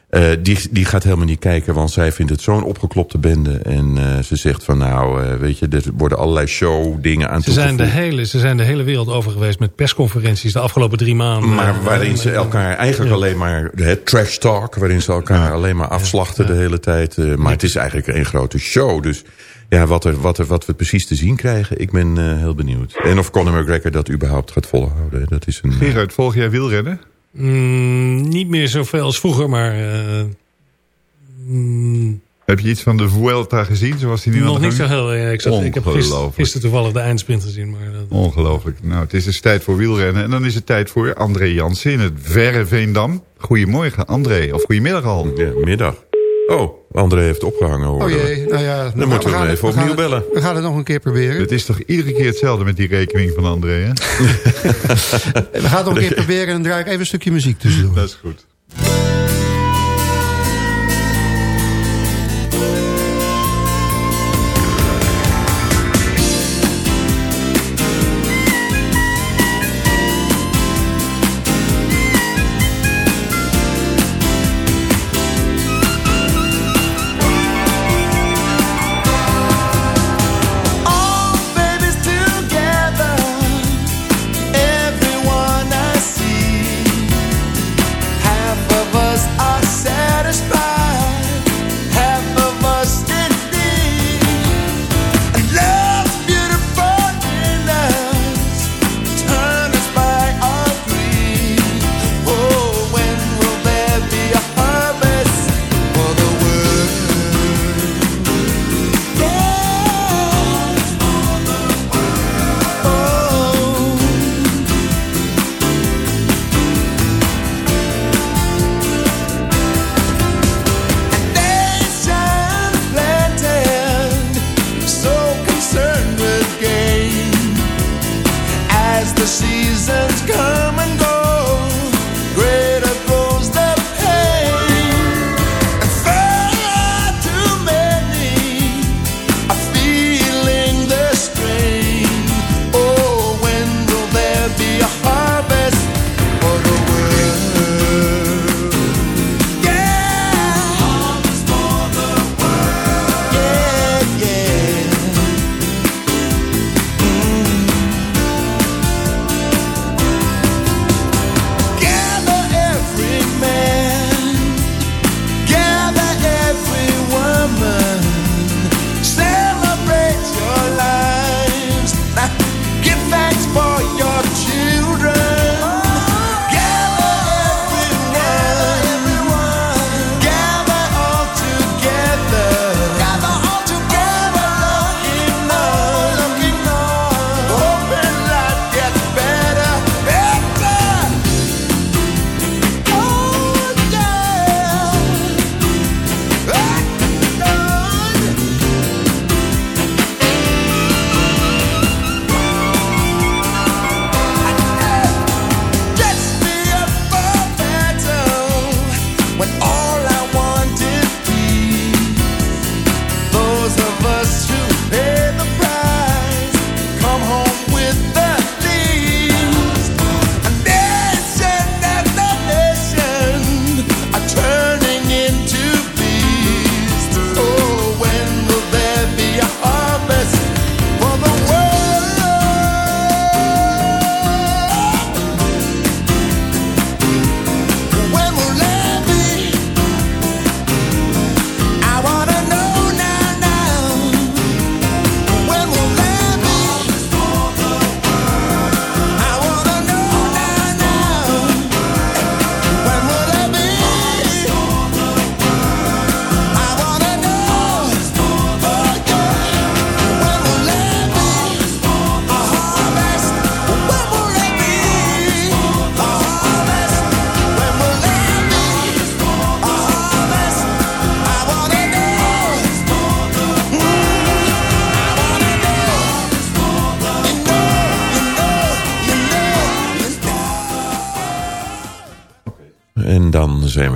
Eh, die, die gaat helemaal niet kijken, want zij vindt het zo'n opgeklopte bende. En eh, ze zegt van nou, eh, weet je, er worden allerlei show dingen aan Ze zijn, de hele, ze zijn de hele wereld over geweest met persconferenties de afgelopen drie maanden. Maar waarin ze elkaar eigenlijk alleen maar... Het trash talk, waarin ze elkaar alleen maar afslachten de hele tijd. eh, maar het is eigenlijk een grote show. Dus ja, wat, er, wat, er, wat we precies te zien krijgen, ik ben eh, heel benieuwd. En of Conor McGregor dat überhaupt gaat volhouden. Dat is een, Gerard, volg jij wielrennen? Mm, niet meer zoveel als vroeger, maar... eh, mm, Heb je iets van de Vuelta gezien, zoals die nu nog niet zo heel... ja, ik, zat, ik heb gisteren toevallig de eindsprint gezien. Maar dat, Ongelooflijk. Nou, het is dus tijd voor wielrennen. En dan is het tijd voor André Jansen in het verre Veendam. Goedemorgen, André. Of goedemiddag al. Ja, middag. Oh, André heeft opgehangen hoor. Oh jee, nou ja. Dan moeten we hem even opnieuw bellen. We gaan het nog een keer proberen. Het is toch iedere keer hetzelfde met die rekening van André, hè? We gaan het nog een keer proberen en dan draai ik even een stukje muziek tussendoor. Dat is goed.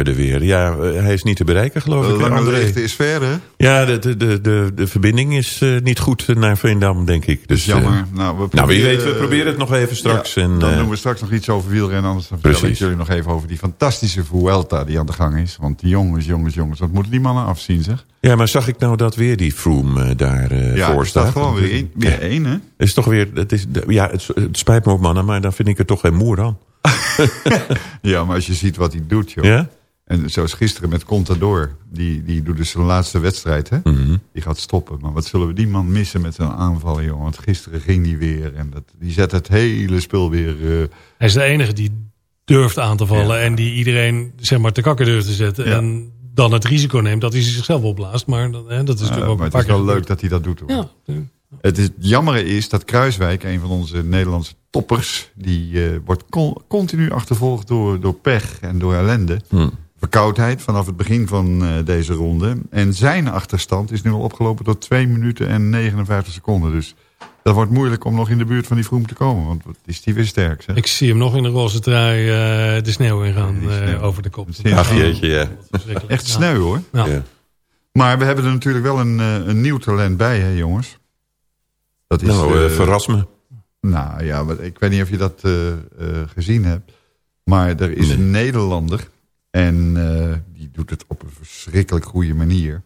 We er weer. Ja, eh, hij is niet te bereiken, geloof ik. Lange André. leegte is ver, hè? Ja, de, de, de, de, de verbinding is eh, niet goed naar Veendam, denk ik. Dus, Jammer. eh, Nou, we nou, wie proberen- weet, we proberen het nog even straks. Ja, en, dan eh, doen we straks nog iets over wielrennen. Anders dan vertel ik jullie nog even over die fantastische Vuelta die aan de gang is. Want die jongens, jongens, jongens, wat moeten die mannen afzien, zeg? Ja, maar zag ik nou dat weer die Froome eh, daar eh, Ja, voor staat staat? gewoon weer één- weer één, hè? Is toch weer, het is, ja, het, het spijt me ook mannen, maar dan vind ik er toch geen moer aan. Ja, maar als je ziet wat hij doet, joh. Ja? En zoals gisteren met Contador. Die, die doet dus zijn laatste wedstrijd, hè? Mhm. Die gaat stoppen. Maar wat zullen we die man missen met zijn aanvallen, joh? Want gisteren ging die weer. En dat, die zet het hele spul weer... eh, Hij is de enige die durft aan te vallen. En die iedereen zeg maar te kakken durft te zetten. Ja. En dan het risico neemt dat hij zichzelf opblaast. Maar dat, hè, dat is natuurlijk ook maar een het is paar wel leuk dat hij dat doet. Hoor. Ja. Het, is, het jammere is dat Kruiswijk, een van onze Nederlandse toppers... die eh, wordt con- continu achtervolgd door, door pech en door ellende. Hm. Verkoudheid vanaf het begin van eh, deze ronde. En zijn achterstand is nu al opgelopen tot 2 minuten en 59 seconden. Dus dat wordt moeilijk om nog in de buurt van die Vroom te komen. Want wat is die weer sterk, zeg. Ik zie hem nog in de roze trui eh, de sneeuw ingaan eh, over de kop. Ja. Ach jeetje, ja. Echt sneu, hoor. Ja. Ja. Maar we hebben er natuurlijk wel een, eh, een nieuw talent bij, hè jongens? Dat is, Nou, verras me. Nou ja, ik weet niet of je dat gezien hebt. Maar er is een Nederlander. En eh, die doet het op een verschrikkelijk goede manier.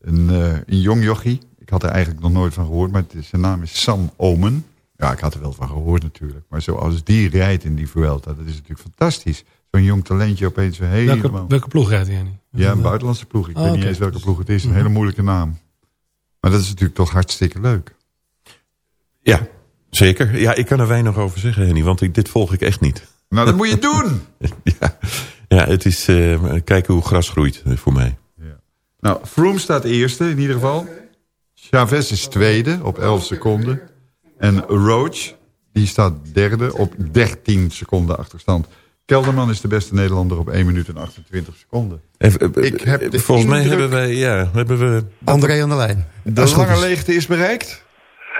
Een, eh, een jong jochie. Ik had er eigenlijk nog nooit van gehoord. Maar het is- zijn naam is Sam Omen. Ja, ik had er wel van gehoord natuurlijk. Maar zoals die rijdt in die Vuelta, dat is natuurlijk fantastisch. Zo'n jong talentje opeens weer helemaal... Welke, welke ploeg rijdt hij niet? Ja, een buitenlandse ploeg. Ik Ah, weet niet eens welke ploeg het is. Een Mhm. hele moeilijke naam. Maar dat is natuurlijk toch hartstikke leuk. Ja, zeker. Ja, ik kan er weinig over zeggen, Henny, want ik, dit volg ik echt niet. Nou, dat moet je doen! ja. Ja, het is eh, kijken hoe gras groeit eh, voor mij. Nou, Froome staat eerste in ieder geval. Chavez is tweede op 11 seconden. En Roach, die staat derde op 13 seconden achterstand. Kelderman is de beste Nederlander op 1 minuut en 28 seconden. Even, eh, Ik heb Volgens mij hebben wij, ja, hebben we... André aan de lijn. De lange leegte is bereikt.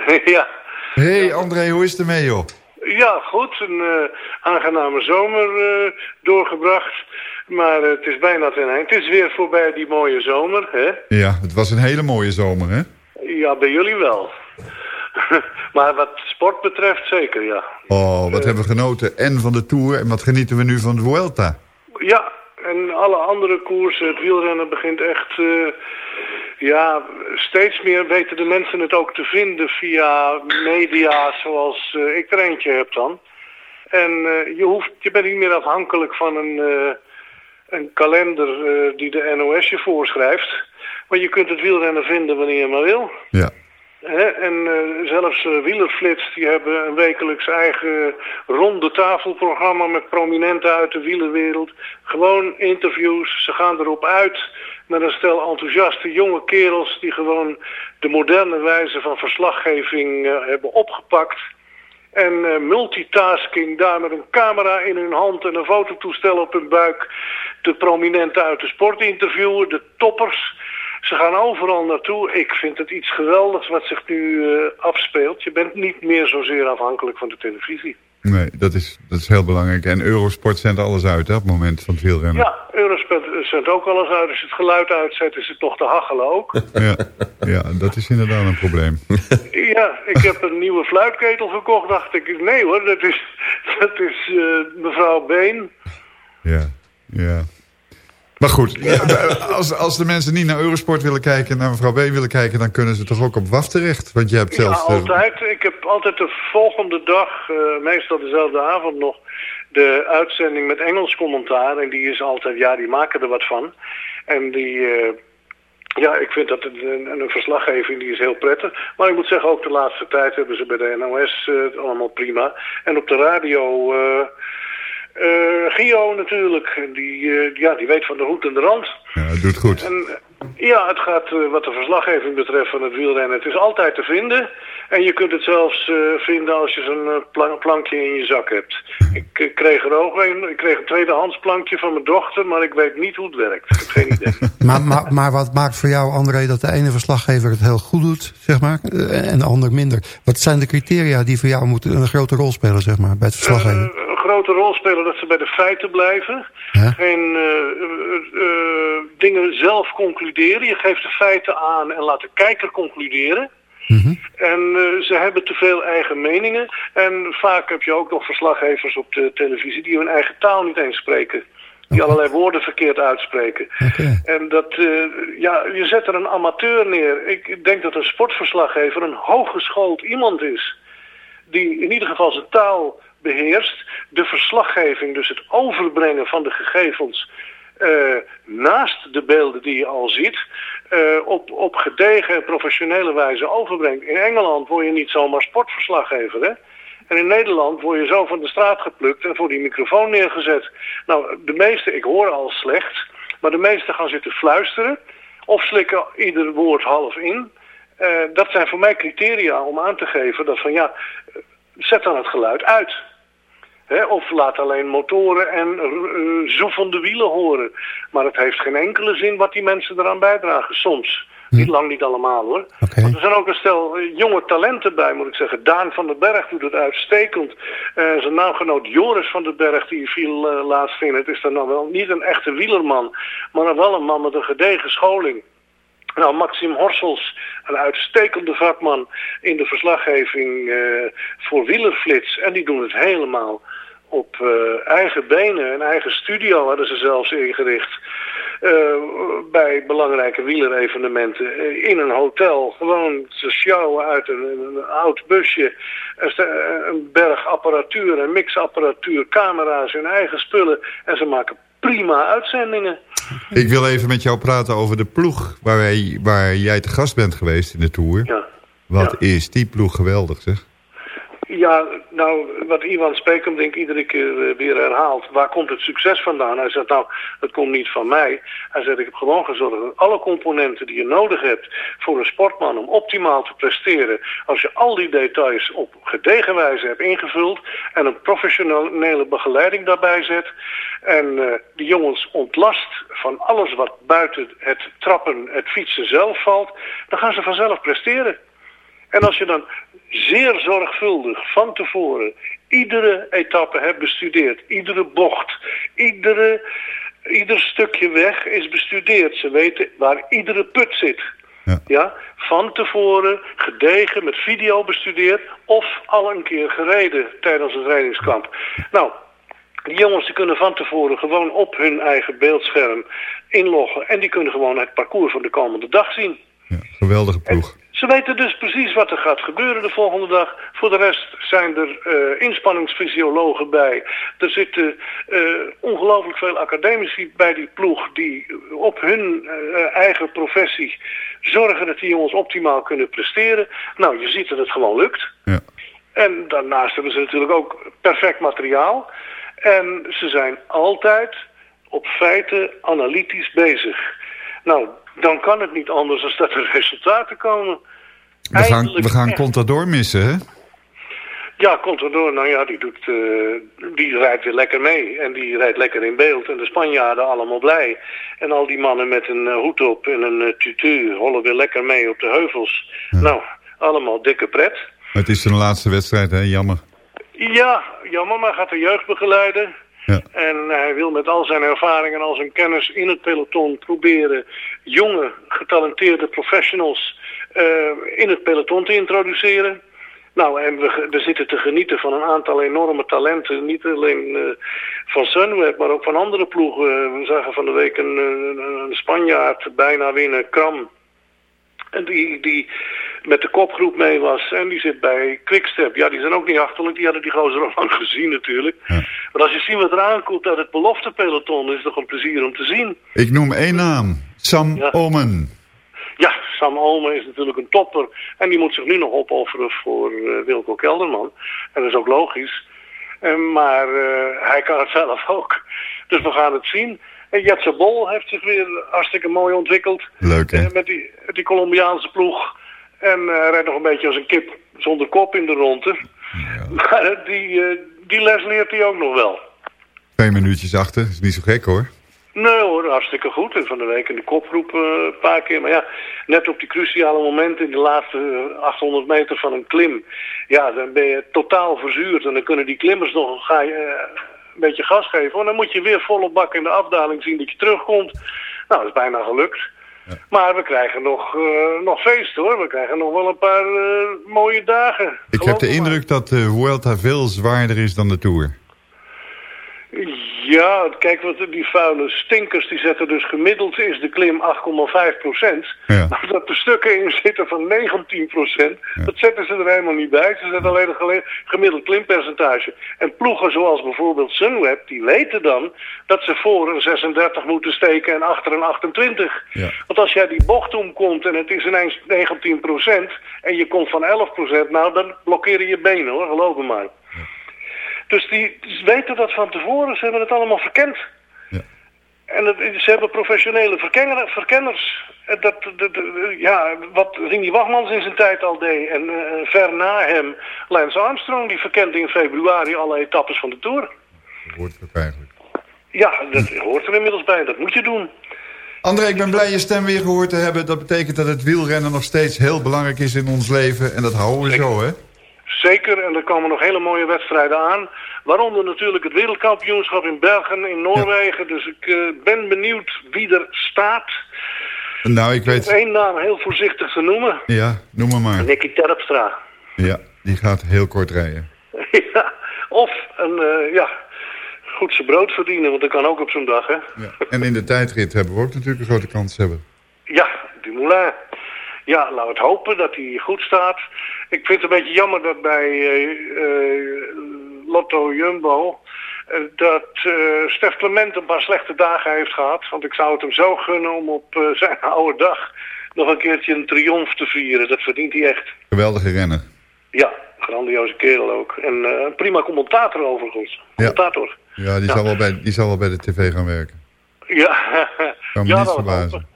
Ja. hey André, hoe is het ermee joh? Ja, goed. Een eh, aangename zomer eh, doorgebracht. Maar eh, het is bijna ten eind. Het is weer voorbij die mooie zomer, hè? Ja, het was een hele mooie zomer hè? Ja, bij jullie wel. maar wat sport betreft zeker, ja. Oh, wat hebben we genoten. En van de Tour en wat genieten we nu van de Vuelta. Ja, en alle andere koersen, het wielrennen begint echt... ja, steeds meer weten de mensen het ook te vinden via media zoals eh, ik er eentje heb dan. En eh, je, hoeft, je bent niet meer afhankelijk van een, eh, een kalender die de NOS je voorschrijft. Maar je kunt het wielrennen vinden wanneer je maar wil. Ja. En eh, zelfs eh, Wielerflits die hebben een wekelijks eigen ronde tafelprogramma met prominenten uit de wielerwereld. Gewoon interviews, ze gaan erop uit met een stel enthousiaste jonge kerels die gewoon de moderne wijze van verslaggeving eh, hebben opgepakt. En multitasking, daar met een camera in hun hand en een fototoestel op hun buik. De prominenten uit de sport interviewen, de toppers. Ze gaan overal naartoe. Ik vind het iets geweldigs wat zich nu eh, afspeelt. Je bent niet meer zozeer afhankelijk van de televisie. Nee, dat is, dat is heel belangrijk. En Eurosport zendt alles uit hè, op het moment van het wielrennen. Ja, Eurosport zendt ook alles uit. Als je het geluid uitzet, is het toch te hachelen ook. Ja, ja, dat is inderdaad een probleem. Ja, ik heb een nieuwe fluitketel gekocht. Dacht ik, nee hoor, dat is, dat is eh, mevrouw Been. Ja, ja. Maar goed, als, als de mensen niet naar Eurosport willen kijken... naar mevrouw B willen kijken... dan kunnen ze toch ook op WAF terecht? Want je hebt Ja, zelfs... de- altijd. Ik heb altijd de volgende dag, eh, meestal dezelfde avond nog, de uitzending met Engels commentaar. En die is altijd, ja, die maken er wat van. En die, eh, ja, ik vind dat een, een, verslaggeving, die is heel prettig. Maar ik moet zeggen, ook de laatste tijd hebben ze bij de NOS eh, het allemaal prima. En op de radio... eh eh, Gio natuurlijk, die, eh, ja, die weet van de hoed en de rand. Ja, het doet goed. En, eh, ja, het gaat wat de verslaggeving betreft van het wielrennen. Het is altijd te vinden. En je kunt het zelfs eh, vinden als je zo'n pla- plankje in je zak hebt. Ik kreeg er ook een. Ik kreeg een tweedehands plankje van mijn dochter, maar ik weet niet hoe het werkt. Ik heb geen idee. Maar, maar, maar wat maakt voor jou, André, dat de ene verslaggever het heel goed doet, zeg maar, en de ander minder? Wat zijn de criteria die voor jou moeten een grote rol spelen, zeg maar, bij het verslaggeven? Grote rol spelen dat ze bij de feiten blijven. Geen eh, eh, eh, dingen zelf concluderen. Je geeft de feiten aan en laat de kijker concluderen. En eh, ze hebben te veel eigen meningen. En vaak heb je ook nog verslaggevers op de televisie die hun eigen taal niet eens spreken. Die allerlei woorden verkeerd uitspreken. En dat, ja, je zet er een amateur neer. Ik denk dat een sportverslaggever een hooggeschoold iemand is. Die in ieder geval zijn taal beheerst. De verslaggeving, dus het overbrengen van de gegevens eh, naast de beelden die je al ziet, eh, op, op gedegen en professionele wijze overbrengt. In Engeland word je niet zomaar sportverslaggever, hè? En in Nederland word je zo van de straat geplukt en voor die microfoon neergezet. Nou, de meeste, ik hoor al slecht, maar de meesten gaan zitten fluisteren of slikken ieder woord half in. Eh, dat zijn voor mij criteria om aan te geven dat van ja, zet dan het geluid uit. Hè, of laat alleen motoren en uh, zoefende wielen horen. Maar het heeft geen enkele zin wat die mensen eraan bijdragen. Soms. Niet lang, niet allemaal hoor. Want er zijn ook een stel eh, jonge talenten bij, moet ik zeggen. Daan van den Berg doet het uitstekend. Eh, zijn naamgenoot Joris van den Berg, die viel eh, laatst in. Het is dan nou wel niet een echte wielerman, maar wel een man met een gedegen scholing. Nou, Maxim Horsels, een uitstekende vakman in de verslaggeving eh, voor wielerflits. En die doen het helemaal op eh, eigen benen. Een eigen studio hadden ze zelfs ingericht. eh, bij belangrijke wielerevenementen. in een hotel. Gewoon ze sjouwen uit een, een, oud busje. Een berg apparatuur, een mixapparatuur, camera's, hun eigen spullen. En ze maken prima uitzendingen. Ik wil even met jou praten over de ploeg waar, wij, waar jij te gast bent geweest in de Tour. Ja. Wat is die ploeg geweldig, zeg. Ja, nou, wat Ivan Spekum denk ik iedere keer eh, weer herhaalt. Waar komt het succes vandaan? Hij zegt, nou, het komt niet van mij. Hij zegt, ik heb gewoon gezorgd dat alle componenten die je nodig hebt voor een sportman om optimaal te presteren. Als je al die details op gedegen wijze hebt ingevuld en een professionele begeleiding daarbij zet. En eh, die jongens ontlast van alles wat buiten het trappen, het fietsen zelf valt. Dan gaan ze vanzelf presteren. En als je dan zeer zorgvuldig van tevoren iedere etappe hebt bestudeerd, iedere bocht, iedere, ieder stukje weg is bestudeerd. Ze weten waar iedere put zit. Ja. van tevoren gedegen met video bestudeerd of al een keer gereden tijdens het trainingskamp. Nou, die jongens die kunnen van tevoren gewoon op hun eigen beeldscherm inloggen en die kunnen gewoon het parcours van de komende dag zien. Geweldige ploeg. Ze weten dus precies wat er gaat gebeuren de volgende dag. Voor de rest zijn er eh, inspanningsfysiologen bij. Er zitten eh, ongelooflijk veel academici bij die ploeg... die op hun eh, eigen professie zorgen dat die jongens optimaal kunnen presteren. Nou, je ziet dat het gewoon lukt. En daarnaast hebben ze natuurlijk ook perfect materiaal. En ze zijn altijd op feiten analytisch bezig. Nou, dan kan het niet anders dan dat er resultaten komen. We gaan, we gaan. Contador missen, hè? Ja, Contador, nou ja, die, doet, eh, die rijdt weer lekker mee. En die rijdt lekker in beeld. En de Spanjaarden allemaal blij. En al die mannen met een eh, hoed op en een uh, tutu hollen weer lekker mee op de heuvels. Nou, allemaal dikke pret. Het is zijn laatste wedstrijd, hè? Jammer. Ja, jammer, maar gaat de jeugd begeleiden. Ja. En hij wil met al zijn ervaring en al zijn kennis in het peloton proberen jonge, getalenteerde professionals eh, in het peloton te introduceren. Nou, en we, we zitten te genieten van een aantal enorme talenten. Niet alleen eh, van Sunweb, maar ook van andere ploegen. We zagen van de week een, een, Spanjaard bijna winnen, Kram. En die, die met de kopgroep mee was. En die zit bij Quickstep. Ja, die zijn ook niet achterlijk. Die hadden die gozer al lang gezien natuurlijk. Maar als je ziet wat er aankomt uit het beloftepeloton... is het toch een plezier om te zien. Ik noem één naam. Sam Omen. Ja, Sam Omen is natuurlijk een topper. En die moet zich nu nog opofferen voor eh, Wilco Kelderman. En dat is ook logisch. Eh, maar eh, hij kan het zelf ook. Dus we gaan het zien. En Jetse Bol heeft zich weer hartstikke mooi ontwikkeld. Leuk, hè? Met die, die Colombiaanse ploeg. En hij rijdt nog een beetje als een kip zonder kop in de ronde. Maar eh, die, die les leert hij ook nog wel. Twee minuutjes achter. Is niet zo gek, hoor. Nee hoor, hartstikke goed. En van de week in de kopgroep eh, een paar keer. Maar ja, net op die cruciale momenten in de laatste eh, 800 meter van een klim. Ja, dan ben je totaal verzuurd. En dan kunnen die klimmers nog ga je, eh, een beetje gas geven. En dan moet je weer volle bak in de afdaling zien dat je terugkomt. Nou, dat is bijna gelukt. Maar we krijgen nog, eh, nog feest hoor. We krijgen nog wel een paar eh, mooie dagen. Ik heb de indruk dat de Vuelta veel zwaarder is dan de Tour. Ja, kijk, wat die vuile stinkers, die zetten dus gemiddeld is de klim 8,5 procent. Ja. Maar dat er stukken in zitten van 19 procent, dat zetten ze er helemaal niet bij. Ze zetten alleen een gemiddeld klimpercentage. En ploegen zoals bijvoorbeeld Sunweb, die weten dan dat ze voor een 36 moeten steken en achter een 28. Ja. Want als jij die bocht omkomt en het is ineens 19 procent en je komt van 11 procent, nou dan blokkeren je benen hoor, geloof me maar. Dus die weten dat van tevoren, ze hebben het allemaal verkend. En het, ze hebben professionele verkenner- verkenners. En Dat, dat- dat- ja, wat Rini Wachmans in zijn tijd al deed. En eh, ver na hem Lance Armstrong, die verkende in februari alle etappes van de Tour. Hoort ook eigenlijk. Ja, dat hoort er inmiddels bij. Dat moet je doen. André, ik ben blij je stem weer gehoord te hebben. Dat betekent dat het wielrennen nog steeds heel belangrijk is in ons leven. En dat houden we zo, hè? Zeker, en er komen nog hele mooie wedstrijden aan. Waaronder natuurlijk het wereldkampioenschap in Bergen in Noorwegen. Dus ik eh, ben benieuwd wie er staat. Nou, ik weet... Eén naam heel voorzichtig te noemen. Ja, noem maar maar. Nicky Terpstra. Ja, die gaat heel kort rijden. ja, of een, eh, ja, goed zijn brood verdienen, want dat kan ook op zo'n dag, hè. En in de tijdrit hebben we ook natuurlijk een grote kans hebben. Ja, Dumoulin. Ja, laten we het hopen dat hij goed staat. Ik vind het een beetje jammer dat bij eh, eh, Lotto Jumbo... eh, dat eh Stef Clement een paar slechte dagen heeft gehad. Want ik zou het hem zo gunnen om op zijn oude dag... nog een keertje een triomf te vieren. Dat verdient hij echt. Geweldige renner. Ja, grandioze kerel ook. En een prima commentator overigens. Commentator. Ja, die, Zal wel bij, die zal wel bij de tv gaan werken. Ja, Kan me ja niet verbazen.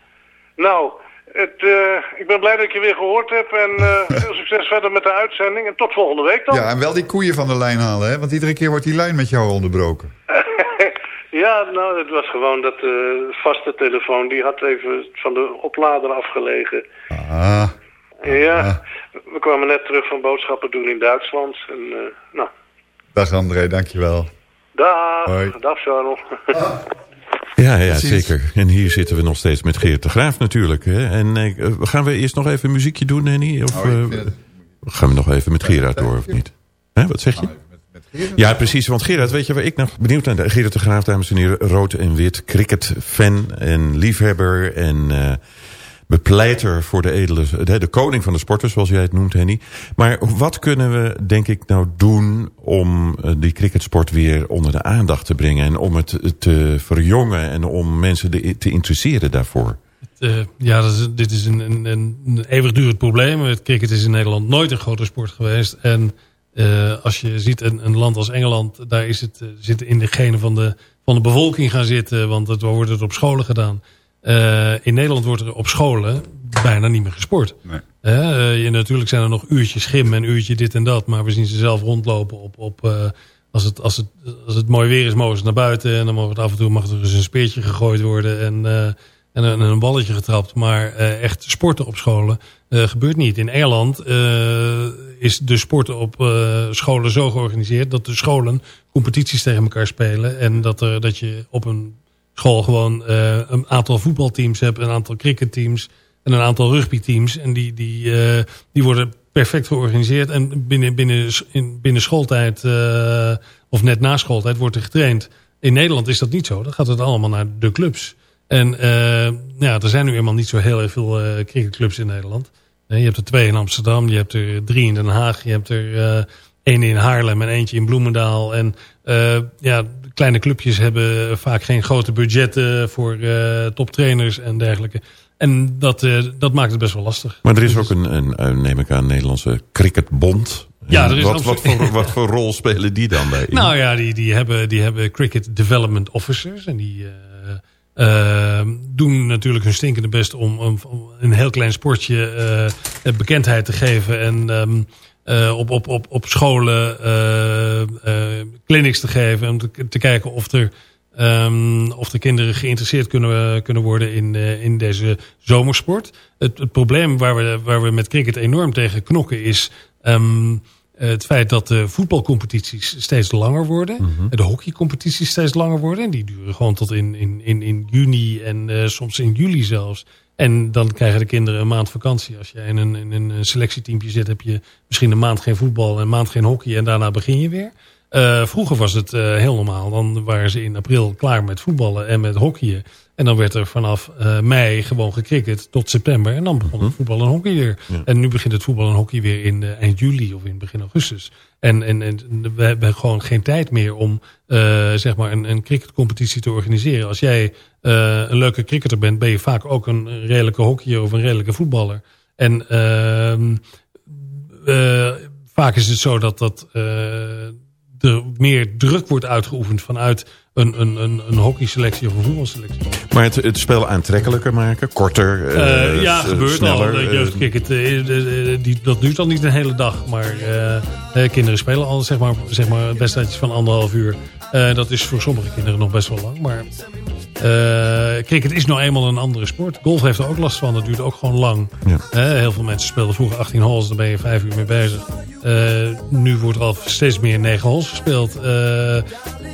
Nou, het, eh, ik ben blij dat ik je weer gehoord heb. En eh, veel succes verder met de uitzending. En tot volgende week dan. Ja, en wel die koeien van de lijn halen, hè? Want iedere keer wordt die lijn met jou onderbroken. Ja, nou, het was gewoon dat eh, vaste telefoon. Die had even van de oplader afgelegen. Ah, Ja, we kwamen net terug van boodschappen doen in Duitsland. En, nou, dag André, dankjewel. dag. Hoi. Dag, Charles. Ja, ja, zeker. En hier zitten we nog steeds met Geert de Graaf natuurlijk. Hè? En eh, gaan we eerst nog even muziekje doen, Henny? Of Oh, eh, gaan we nog even met Gerard door, of niet? Hè, wat zeg je? Ja, precies. Want Gerard, weet je waar ik nog benieuwd naar ben? Gerard de Graaf, dames en heren, rood en wit, cricket-fan en liefhebber en eh, bepleiter voor de edele, de, de koning van de sporters, zoals jij het noemt, Henny. Maar wat kunnen we, denk ik, nou doen om eh, die cricketsport weer onder de aandacht te brengen en om het te verjongen en om mensen te interesseren daarvoor? Eh, ja, dit is een, een, een eeuwigdurend probleem. Het cricket is in Nederland nooit een grote sport geweest. En eh, als je ziet een, een land als Engeland, daar is het, zit in de genen van de, van de bevolking gaan zitten. Want het wordt het op scholen gedaan. Eh, in Nederland wordt er op scholen bijna niet meer gesport. Eh, je, natuurlijk zijn er nog uurtjes gym en uurtje dit en dat. Maar we zien ze zelf rondlopen op... op eh, als, het, als, het, als het mooi weer is, mogen ze naar buiten. En dan mag het af en toe mag er eens een speertje gegooid worden. En, eh, en, een, en een balletje getrapt. Maar eh, echt sporten op scholen eh, gebeurt niet. In Engeland eh, is de sporten op eh, scholen zo georganiseerd... dat de scholen competities tegen elkaar spelen. En dat, er, dat je op een school gewoon eh, een aantal voetbalteams hebt... een aantal cricketteams en een aantal rugbyteams. En die, die, eh, die worden perfect georganiseerd. En binnen, binnen, in, binnen schooltijd uh, of net na schooltijd wordt er getraind. In Nederland is dat niet zo. Dan gaat het allemaal naar de clubs. En uh, ja, er zijn nu eenmaal niet zo heel erg veel cricketclubs in Nederland. Je hebt er twee in Amsterdam, je hebt er drie in Den Haag... je hebt er één in Haarlem en eentje in Bloemendaal. En ja, kleine clubjes hebben vaak geen grote budgetten... voor toptrainers en dergelijke. En dat, uh, dat maakt het best wel lastig. Maar er is ook een, een, een neem ik aan, een Nederlandse cricketbond. Ja, er is wat, wat, voor, wat voor rol spelen die dan bij? Nou ja, die, die, hebben, die hebben cricket development officers. En die uh, doen natuurlijk hun stinkende best om, om, om een heel klein sportje bekendheid te geven. En um, op, op, op, op scholen clinics te geven. Om te, te kijken of er Ehm, of de kinderen geïnteresseerd kunnen, kunnen worden in, eh, in deze zomersport. Het, het probleem waar we, waar we met cricket enorm tegen knokken is... ehm, het feit dat de voetbalcompetities steeds langer worden. De hockeycompetities steeds langer worden. En die duren gewoon tot in, in, in, in juni en eh, soms in juli zelfs. En dan krijgen de kinderen een maand vakantie. Als je in een, in een selectieteampje zit, heb je misschien een maand geen voetbal en een maand geen hockey. En daarna begin je weer. Eh, vroeger was het eh, heel normaal. Dan waren ze in april klaar met voetballen en met hockeyen. En dan werd er vanaf eh, mei gewoon gecricket tot september. En dan begon het voetbal en hockey weer. En nu begint het voetbal en hockey weer in eind juli of in begin augustus. En, en, en we hebben gewoon geen tijd meer om zeg maar een, een cricketcompetitie te organiseren. Als jij een leuke cricketer bent, ben je vaak ook een redelijke hockeyer of een redelijke voetballer. En ehm, eh, vaak is het zo dat, dat eh, er meer druk wordt uitgeoefend vanuit een, een, een, een hockeyselectie of een voetbalselectie. Maar het, het spel aantrekkelijker maken, korter, eh, Eh, ja, gebeurt sneller. al. Eh, eh, eh, eh, die, dat duurt al niet een hele dag. Maar eh, eh, kinderen spelen al zeg maar, zeg maar wedstrijdjes van anderhalf uur. Eh, dat is voor sommige kinderen nog best wel lang. Maar eh, cricket is nou eenmaal een andere sport. Golf heeft er ook last van. Dat duurt ook gewoon lang. Eh, heel veel mensen speelden vroeger 18 holes. Daar ben je vijf uur mee bezig. Eh, nu wordt er al steeds meer 9 holes gespeeld. Eh,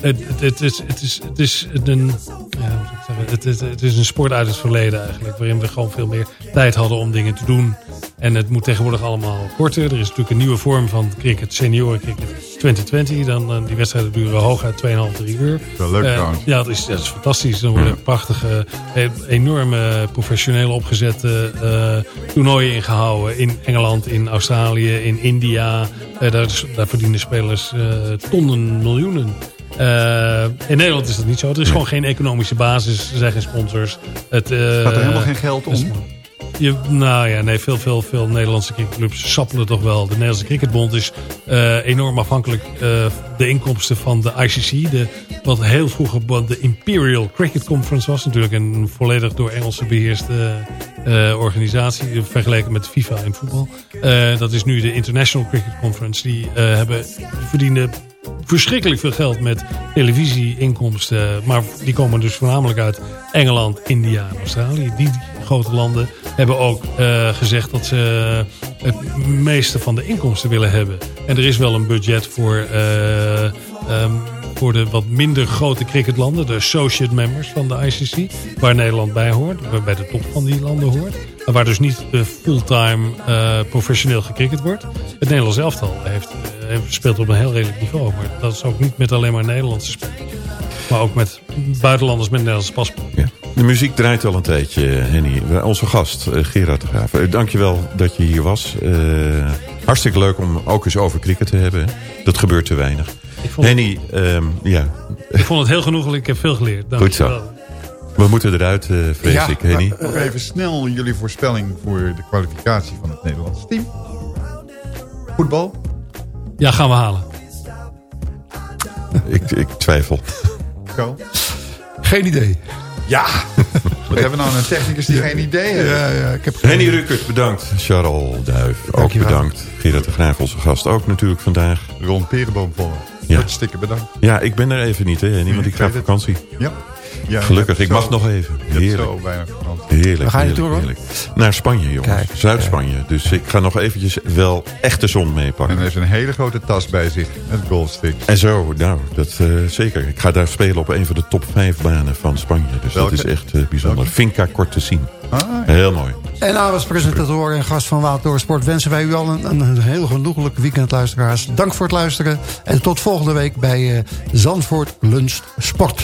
het, het, het, is, het, is, het is een... Ja, hoe zou ik zeggen? Het, het, het is een sport uit het verleden eigenlijk. Waarin we gewoon veel meer tijd hadden om dingen te doen. En het moet tegenwoordig allemaal korter. Er is natuurlijk een nieuwe vorm van cricket, senioren cricket 2020. Dan, eh, die wedstrijden duren hooguit 2,5, 3 uur. Wel leuk trouwens. ja, dat is, dat is fantastisch. Dan worden prachtige, eh, enorme, professioneel opgezette eh, toernooien ingehouden. In Engeland, in Australië, in India. Eh, daar, verdienen spelers tonnen, miljoenen. In Nederland is dat niet zo. Er is gewoon geen economische basis. Er zijn geen sponsors. Het, Gaat er helemaal geen geld om? Je, nou ja, nee, veel, veel, veel Nederlandse cricketclubs sappelen toch wel. De Nederlandse Cricketbond is eh, enorm afhankelijk. eh de inkomsten van de ICC, de, wat heel vroeger de Imperial Cricket Conference was. Natuurlijk een volledig door Engelsen beheerste eh, organisatie. Vergeleken met FIFA in voetbal. Dat is nu de International Cricket Conference. Die hebben, verdienen verschrikkelijk veel geld met televisieinkomsten. Maar die komen dus voornamelijk uit Engeland, India en Australië. Die grote landen hebben ook eh, gezegd dat ze het meeste van de inkomsten willen hebben. En er is wel een budget voor, eh, ehm, voor de wat minder grote cricketlanden. De associate members van de ICC. Waar Nederland bij hoort. Waar bij de top van die landen hoort. Waar dus niet eh, fulltime eh, professioneel gecricket wordt. Het Nederlands elftal heeft, eh, speelt op een heel redelijk niveau. Maar dat is ook niet met alleen maar Nederlandse spelers. Maar ook met buitenlanders met Nederlandse paspoort. Ja. De muziek draait al een tijdje, Henny. Onze gast, Gerard de Graaf. Dankjewel dat je hier was. Hartstikke leuk om ook eens over cricket te hebben. Dat gebeurt te weinig. Henny, ehm, ja, Ik vond het heel genoeglijk. Ik heb veel geleerd. Dank goed zo. We moeten eruit, eh, vrees Ja, ik, Henny. maar nog even snel jullie voorspelling voor de kwalificatie van het Nederlandse team. Voetbal? Ja, gaan we halen. Ik, ik twijfel. Go. Geen idee. Ja! Wat hebben we nou een technicus die geen idee heeft? Ja, ja, ik heb Henny Ruckert, bedankt. Charles Duif, ook Dankjewel. bedankt. Gerard de Graaf, onze gast, ook natuurlijk vandaag. Ron Perenboom volgen. Ja. Hartstikke bedankt. Ja, ik ben er even niet, hè, Henny, want ik ga op vakantie. Ja. Ja Gelukkig, ik mag nog even. Heerlijk. zo vakantie. Heerlijk, Waar ga je Ron? heerlijk. Naar Spanje, jongens. Zuid-Spanje. Dus ik ga nog eventjes wel echte zon meepakken. En er is een hele grote tas bij zich met golfstick. En zo, nou, dat eh, zeker. Ik ga daar spelen op een van de top 5 banen van Spanje. Dus Welke? dat is echt eh, bijzonder. Finca Cortesien. Ah, Heel mooi. En namens presentator en gast van Watertoren Sport wensen wij u al een, een heel genoeglijk weekend, luisteraars. Dank voor het luisteren. En tot volgende week bij eh, Zandvoort Lunch Sport.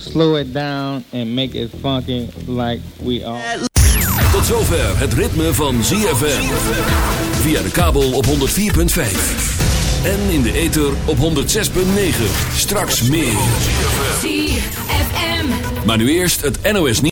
slow it down and make it funky like we are? Tot zover het ritme van ZFM. Via de kabel op 104.5. En in de ether op 106.9. Straks meer. ZFM. Maar nu eerst het NOS nieuws.